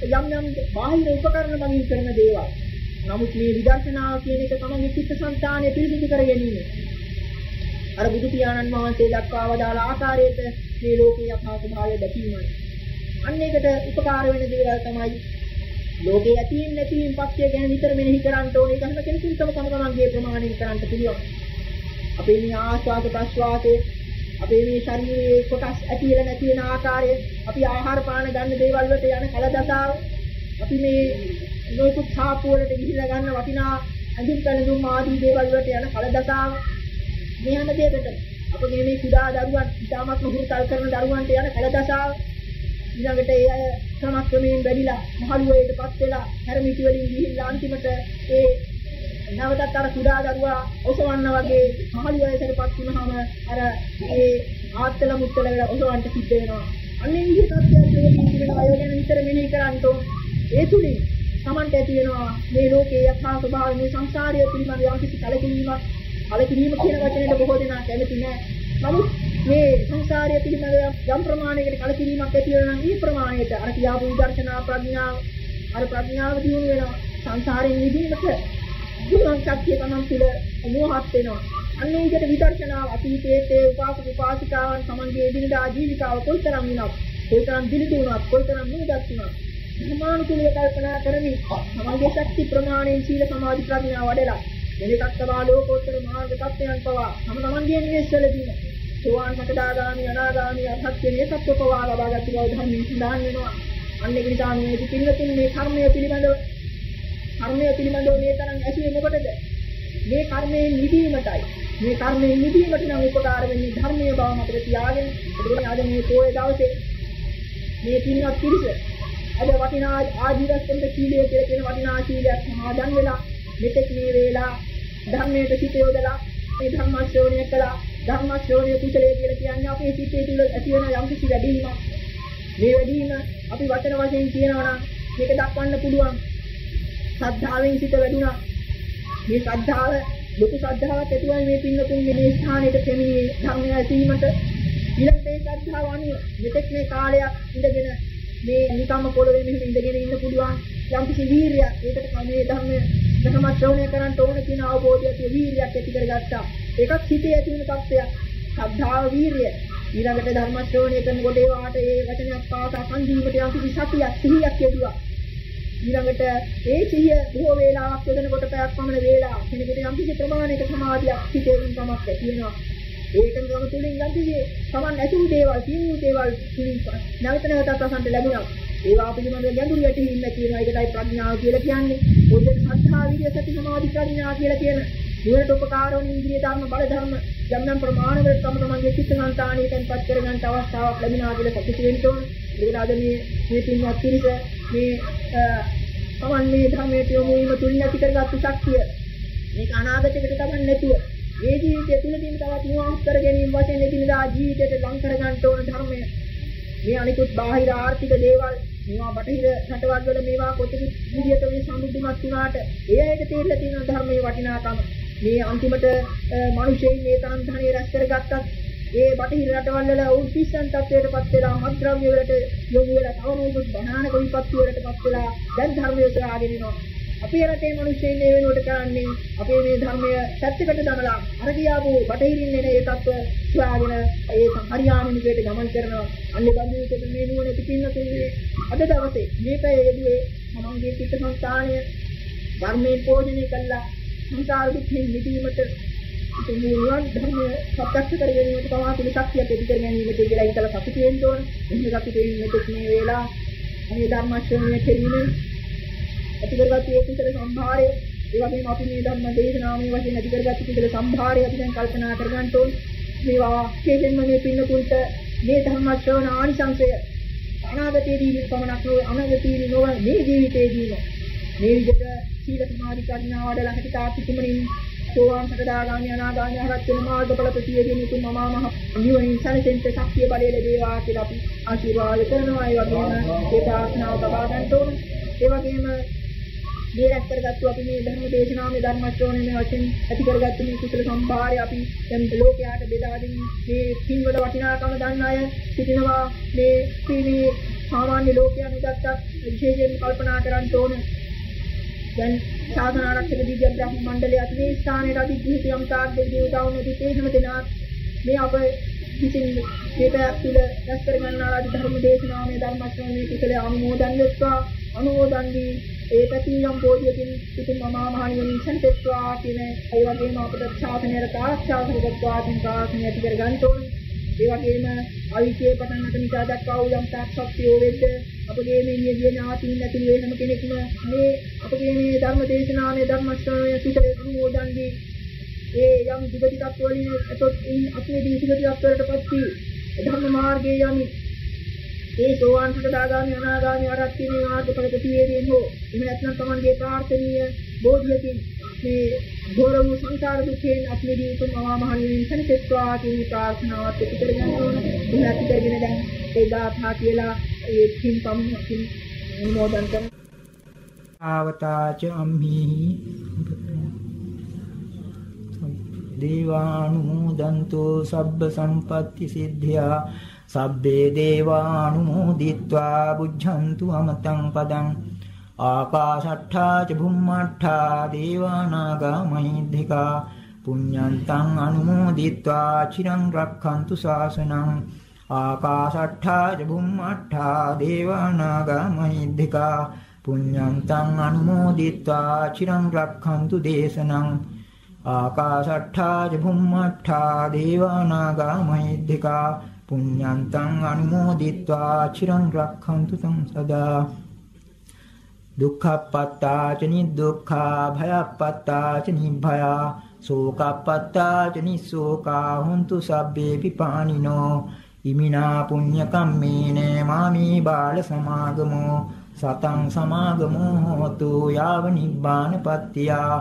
යම් යම් බාහිර උපකරණ මගින් කරන දේවල්. නමුත් මේ විදර්ශනාව කියන එක තමයි චිත්තසංතානය පිළිසිදු කර ගැනීම. අර බුදු පියාණන් වහන්සේ දක්වා වදාළ ආකාරයට මේ ලෝකේ යථා ස්වභාවය දැකීමයි. අන්න ඒකට උපකාර වෙන දේවල් තමයි ලෝකේ ඇතිවීම නැතිවීම පක්ෂය ගැන නිතර මෙනෙහි කරන්න ඕනේ. ඒක හැම කෙනෙකුටම තම තමන්ගේ ප්‍රමාණයෙන් කරන්න පුළුවන්. අපේ මේ ආස්වාද ප්‍රස්වාසයේ අපේ මේ ශරීරයේ කොටස් ඇති වෙලා නැති වෙන ආකාරය, අපි ආහාර පාන ගන්න දේවල් වලට යන කලදසාව, අපි මේ නොයෙකුත් සාපු වලට ගිහිලා ගන්න වටිනා අඳුම් පැළඳුම් ආදී දේවල් වලට යන කලදසාව මේ හැම දෙයකටම අපගේ මේ කුඩා දරුවන් ඉතාමත් හුරුතල් කරන දරුවන්ට යන කලදසාව ඊළඟට ඒ අය ක්‍රමක්‍රමයෙන් වැඩිලා මහලුවේටපත් වෙලා හැරමිටි වලින් ගිහිල්ලා අන්තිමට ඒ නැවතත් අර කුඩා දරුවා ඔසවන්න වගේ මහලු වයසටපත් වුණාම අර ඒ ආත්තල මුත්තල වෙලා ඔසවන්න සිද්ධ වෙනවා. අන්නේ විදිහට තත්ත්වයක් තිබෙනවා. ඒ ගැන විතර මෙනෙහි කරන්න ඕන. ඒ තුලින් Tamante ඇති වෙනවා මේ ලෝකයේ යථා ස්වභාවය මේ සංසාරය පිළිබඳ යම්කිසි කලකිරීමක් කලකිරීම කියන වචනයට බොහෝ දෙනා කැමති නැහැ. නමුත් මේ සංසාරය පිළිබඳව යම් ප්‍රමාණයකට කලකිරීමක් ඇති වෙනවා නම් ඒ ප්‍රමාණයට අර කියාපු විදර්ශනා ප්‍රඥාව අර ප්‍රඥාව දියුණු වෙනවා සංසාරයෙන් මිදීමට පුළුවන් ශක්තිය තමයි තුළ මොහොත් වෙනවා. අන්න විදිහට විදර්ශනාව අතීතයේ උපාසක උපාසිකාවන් සමන්ගේ එදිනදා ජීවිතාව කොයිතරම් විනක් කොයිතරම් දිලිදුණක් කොයිතරම් නුදත් වුණා සමානුකූලව කල්පනා කරමින් සමාජයේ ශක්ති ප්‍රමාණයෙන් සීල සමාධි ප්‍රඥා වඩලා මෙලෙසක් තබා ලෝකෝත්තර මාර්ග තත්ත්වයන් පවා තම තමන්ගේ නිවෙස්වලදී සෝවාන් සකදාගාමි අනාගාමි අරහත් කියන ඒකත්ව පවා ලබාගත් බව ධර්මයෙන් සඳහන් වෙනවා. අන්න ඒක නිසා මේ පින්නතුන් මේ කර්මය පිළිබඳව කර්මය පිළිබඳව මේ තරම් ඇසුනේ මොකටද? මේ කර්මයෙන් නිදීමටයි මේ කර්මයෙන් නිදීමට නම් උපකාර වෙන්නේ ධර්මීය බව මතක තියාගෙන ඒකෝනේ ආද මේ පොයේ දවසේ මේ පින්වත් පිරිස අද වටිනා ආජීවස්තන්ත සීලය කියලා කියන වටිනා සීලයක් සමාදන් වෙලා මෙතෙක් මේ වේලා ධර්මයට සිත යොදලා මේ ධර්ම ශ්‍රවණය කළා. ධර්ම ශ්‍රවණය කුසලයේ කියලා කියන්නේ අපේ සිතේ තුල ඇති වෙන යම් කිසි වැඩිවීමක් මේ වැඩිවීම අපි වචන වශයෙන් කියනවා නම් මේක දක්වන්න පුළුවන්. ශ්‍රද්ධාවෙන් සිත වැඩුණා. මේ ශ්‍රද්ධාව ලොකු ශ්‍රද්ධාවක් ඇතිවයි මේ පින්නතුන්ගේ මේ ස්ථානයට පැමිණියේ ධර්මය ඇසීමට. ඊළඟට ඒ ශ්‍රද්ධාව අනුව මෙතෙක් මේ කාලයක් ඉඳගෙන මේ නිකම්ම පොළවේ මෙහෙම ඉඳගෙන ඉන්න පුළුවන්. යම් කිසි වීරියක් ඒකට මේ ධර්මය ධර්ම ශ්‍රවණය කරන්න ඕන කියන අවබෝධය ඇති වීරියක් ඇති කරගත්තා. ඒකත් හිතේ ඇති වෙන තත්ත්වයක්. ශ්‍රද්ධාව වීරිය. ඊළඟට ධර්ම ශ්‍රවණය කරනකොට ඒ වාට ඒ වචනයක් පාසා සංජීවිතයක් යම් කිසි සතියක් සිහියක් යෙදුවා. ඊළඟට ඒ සිහිය බොහෝ වේලාවක් යොදනකොට පැයක් පමණ වේලාව කෙනෙකුට යම් කිසි ප්‍රමාණයක සමාධියක් හිතේකින් තමක් තියෙනවා ඒකම ගම තුලින් යම් කිසි තමන් ඇසූ දේවල් කියූ දේවල් තුලින් නැවත නැවතත් අසන්ට ලැබුණා. ඒවා පිළිබඳව ගැඹුරු යටිහින්න කියනවා ඒකටයි ප්‍රඥාව කියලා කියන්නේ. ඔය සද්ධා විරිය සති සමාධි ප්‍රඥා කියලා කියන නුවණට උපකාර වන ඉන්ද්‍රිය ධර්ම බල ධර්ම යම් යම් ප්‍රමාණවල තම තමන්ගේ චිත්ත සංතාණය තැන්පත් කරගන්න අවස්ථාවක් ලැබෙනවා කියලා සතුටු වෙන්න ඕන. ඒකට අද මේ මේ පින්වත් පිරිස මේ තමන් මේ ධර්මයට යොමු වීම තුලින් ඇති කරගත්තු ශක්තිය. මේක අනාගතයකට තමන් නැතුව මේ ජීවිතය තුළදීම තවත් නිවාස කර ගැනීම වශයෙන් එදිනදා ජීවිතයට ලං කර ගන්න ඕන ධර්මය. මේ අනිකුත් බාහිර ආර්ථික දේවල් මේවා බටහිර රටවල් වල මේවා කොතෙක් විදියට මේ සම්මුතිමත් වුණාට ඒ ඇයිද තේරලා තියෙන ධර්මයේ වටිනාකම. මේ අන්තිමට මිනිසෙයින් මේ තරම් ධනෙ රැස් කරගත්තත් ඒ බටහිර රටවල් වල උන් පිස්සන් තත්වයටපත් වෙලා මත්ද්‍රව්‍ය වලට යොමු වෙලා තවනෝකුත් බණානක විපත්ති වලටපත් වෙලා දැන් ධර්මයේ සාගෙන යනවා. අපේ රටේ මිනිස්සුන් මේ වෙනුවට කරන්නේ අපේ මේ ධර්මය පැත්තකට දමලා අර කියාපු බටහිරින් එන ඒ තත්ත්ව සොයාගෙන ඒ හරියාමිනිකයට ගමන් කරනවා. අන්නේ බඳුවිට මේ නුවණ පිටින්න තුනේ අද දවසේ මේ පැය යෙදුවේ තමන්ගේ චිත්ත සංස්ථානය ධර්මයෙන් පෝෂණය කළා සංසාර දුක්ඛෙන් මිදීමට නිවන් ධර්මය සත්‍යක්ෂ කර ගැනීමට පවා පිළි ශක්තියක් ඇති කර ගැනීමට කියලා හිතලා සතුටු වෙන්න ඕන. එහෙම සතුටු වෙන්නට මේ වේලා මේ ධර්ම ශ්‍රවණය කෙරීමෙන් ඇති කරගත්තු ඒ කුසල සම්භාරය ඒ වගේම අපි මේ ධර්ම දේශනාමය වශයෙන් ඇති කරගත්තු කුසල සම්භාරය අපි දැන් කල්පනා කරගන්න ඕන. මේවා කෙසෙන්ම මේ පින්නතුන්ට මේ ධර්ම ශ්‍රවණ ආනිසංසය අනාගතයේදී පමණක් නොවේ අනාගතයේදී නොවන මේ ජීවිතයේදීම මේ විදිහට සීල සමාධි ප්‍රඥා වඩලා හිත තාපි කුමනින් සෝවාන් සකදාගාමී අනාගාමී අරහත් වෙන මාර්ගඵල ප්‍රතිවේදී නිකුත් මමා මහ නිවනින් සැලසෙන්න ශක්තිය බලය ලැබේවා කියලා අපි ආශිර්වාද කරනවා. ඒ වගේම ඒ ප්‍රාර්ථනාව තබා ගන්න ඕන. ඒ වගේම මේ රැස් කරගත්තු අපි මේ ධර්ම දේශනාවේ ධර්ම ශ්‍රවණය මේ වශයෙන් ඇති කරගත්තු මේ කුසල සම්භාරය අපි දැන් ලෝකයට බෙදා දෙමින් මේ පින්වල වටිනාකම දන්න අය සිටිනවා. මේ මේ සාමාන්‍ය ලෝකයන් උදත්තත් විශේෂයෙන් කල්පනා කරන්න ඕන දැන් සාධන ආරක්ෂක දිව්‍ය බ්‍රහ්ම මණ්ඩලයත් මේ ස්ථානයේ අධිග්‍රහිත යම් තාක් දේවතාවුන් ඇති ඒ හැම දෙනා මේ අප විසින් මේ පැයක් තුළ රැස් කර ගන්නා ධර්ම දේශනාවේ ධර්ම ශ්‍රවණයේ කුසල අනුමෝදන් වෙත්වා. අනුමෝදන් වී ඒ පැතිනම් බෝධියකින් ඉතින් මම මහණෙනි සම්පෙත්වා කියන ඒ වගේම අපට ශාසනයට ආරක්ෂා කරගත්වා කියන ප්‍රාර්ථනා ඇති කර ගන්න ඕනේ. ඒ වගේම අවිචේ පටන් ගන්න නිසා දක්වා වූ යම් තාක් ශක්තිය වෙද්ද අපගේ මේ නියදී ඥාතින් ඇතුළු වෙනම කෙනෙක්ම මේ අපගේ මේ ධර්ම දේශනාවේ ධර්ම ශ්‍රවණය සුතේ අනුමෝදන් වී ඒ යම් දුගතිකත් වලින් එතොත් අපේ දීසිකතිකත් වලටපත් වී ධර්ම මාර්ගයේ යමි. ඒ සෝවාන් සකදාගාමි අනාගාමි අරහත් කියන මාර්ගඵල ප්‍රතිවේදීන් හෝ එහෙම නැත්නම් තමන්ගේ ප්‍රාර්ථනීය බෝධියකින් මේ ගෝර වූ සංසාර දුකෙන් අපේ උතුම් මහා මහණෙනි සනිටෙත්වා කියන ප්‍රාර්ථනාවත් ඇති කරගන්න ඕන. එහෙම ඇති කරගෙන දැන් ඒ ගාථා කියලා ඒ පින්කම් අනුමෝදන් කරන ආවතාච අම්හි දේවානුමෝදන්තෝ සබ්බ සම්පත්ති සිද්ධා සබ්බේ දේවානුමෝදිත්වා බුද්ධන්තු අමතං පදං. ආකාශට්ඨා ච භුම්මට්ඨා දේවානාගා මහිද්దికා පුඤ්ඤන්තං අනුමෝදිත්වා චිරං රක්ඛන්තු ශාසනං ආකාශට්ඨා ච භුම්මට්ඨා දේවානාගා මහිද්దికා පුඤ්ඤන්තං අනුමෝදිත්වා චිරං රක්ඛන්තු දේශනං ආකාශට්ඨා ච භුම්මට්ඨා දේවානාගා මහිද්దికා පුඤ්ඤන්තං අනුමෝදිත්වා චිරං රක්ඛන්තු සංසදා දුක්ඛප්පත්තා ච නිදුක්ඛා භයප්පත්තා ච නිභයා සෝකප්පත්තා ච නිසෝකා හුන්තු සබ්බේ පිපානිනෝ ඉමිනා පුඤ්ඤ කම්මේන මාමි බාල සමාගමෝ සතං සමාගමෝ හෝතු යාව නිබ්බානපත්තියා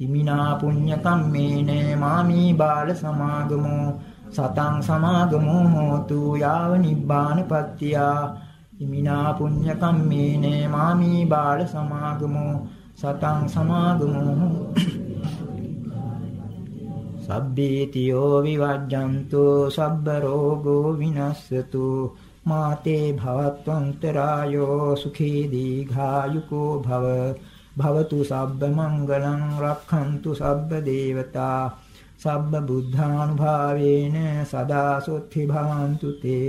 ඉමිනා පුඤ්ඤ කම්මේන මාමි බාල සමාගමෝ සතං සමාගමෝ හෝතු යාව නිබ්බානපත්තියා ඉමිනා පුඤ්ඤ කම්මේන මාමි බාල සමාගමෝ සතං සමාගමෝ. සබ්බීතියෝ විවජ්ජන්තු සබ්බ රෝගෝ විනස්සතු. මාතේ භවත්වන්තරායෝ සුඛී දීඝායුකෝ භව. භවතු සබ්බ මංගලං රක්ඛන්තු සබ්බ දේවතා. සබ්බ බුද්ධානුභාවේන සදා සොත්ති භවන්තු තේ.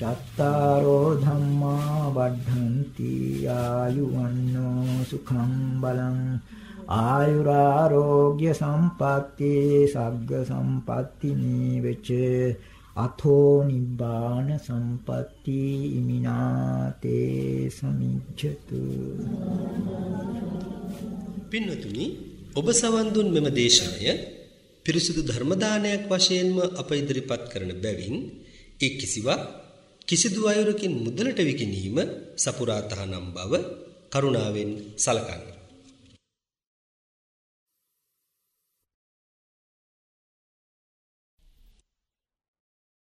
චත්තාරෝ ධම්මා වඩ්ඩಂತಿ ආයුවන්නෝ සුඛං බලං ආයුරාෝග්‍ය සම්පatti සග්ග සම්පatti නීවච අතෝ නිබ්බාන සම්පatti ඉමිනාතේ සමිච්ඡතු පින්වතුනි ඔබ සවන් දුන් මෙම දේශනය පිරිසුදු ධර්ම දානයක් වශයෙන්ම අප ඉදිරිපත් කරන බැවින් ඒ කිසිවක් කිසිදු අයුරකින් මුදලට විකිණීම සපුරා තහනම් බව කරුණාවෙන් සලකන්න.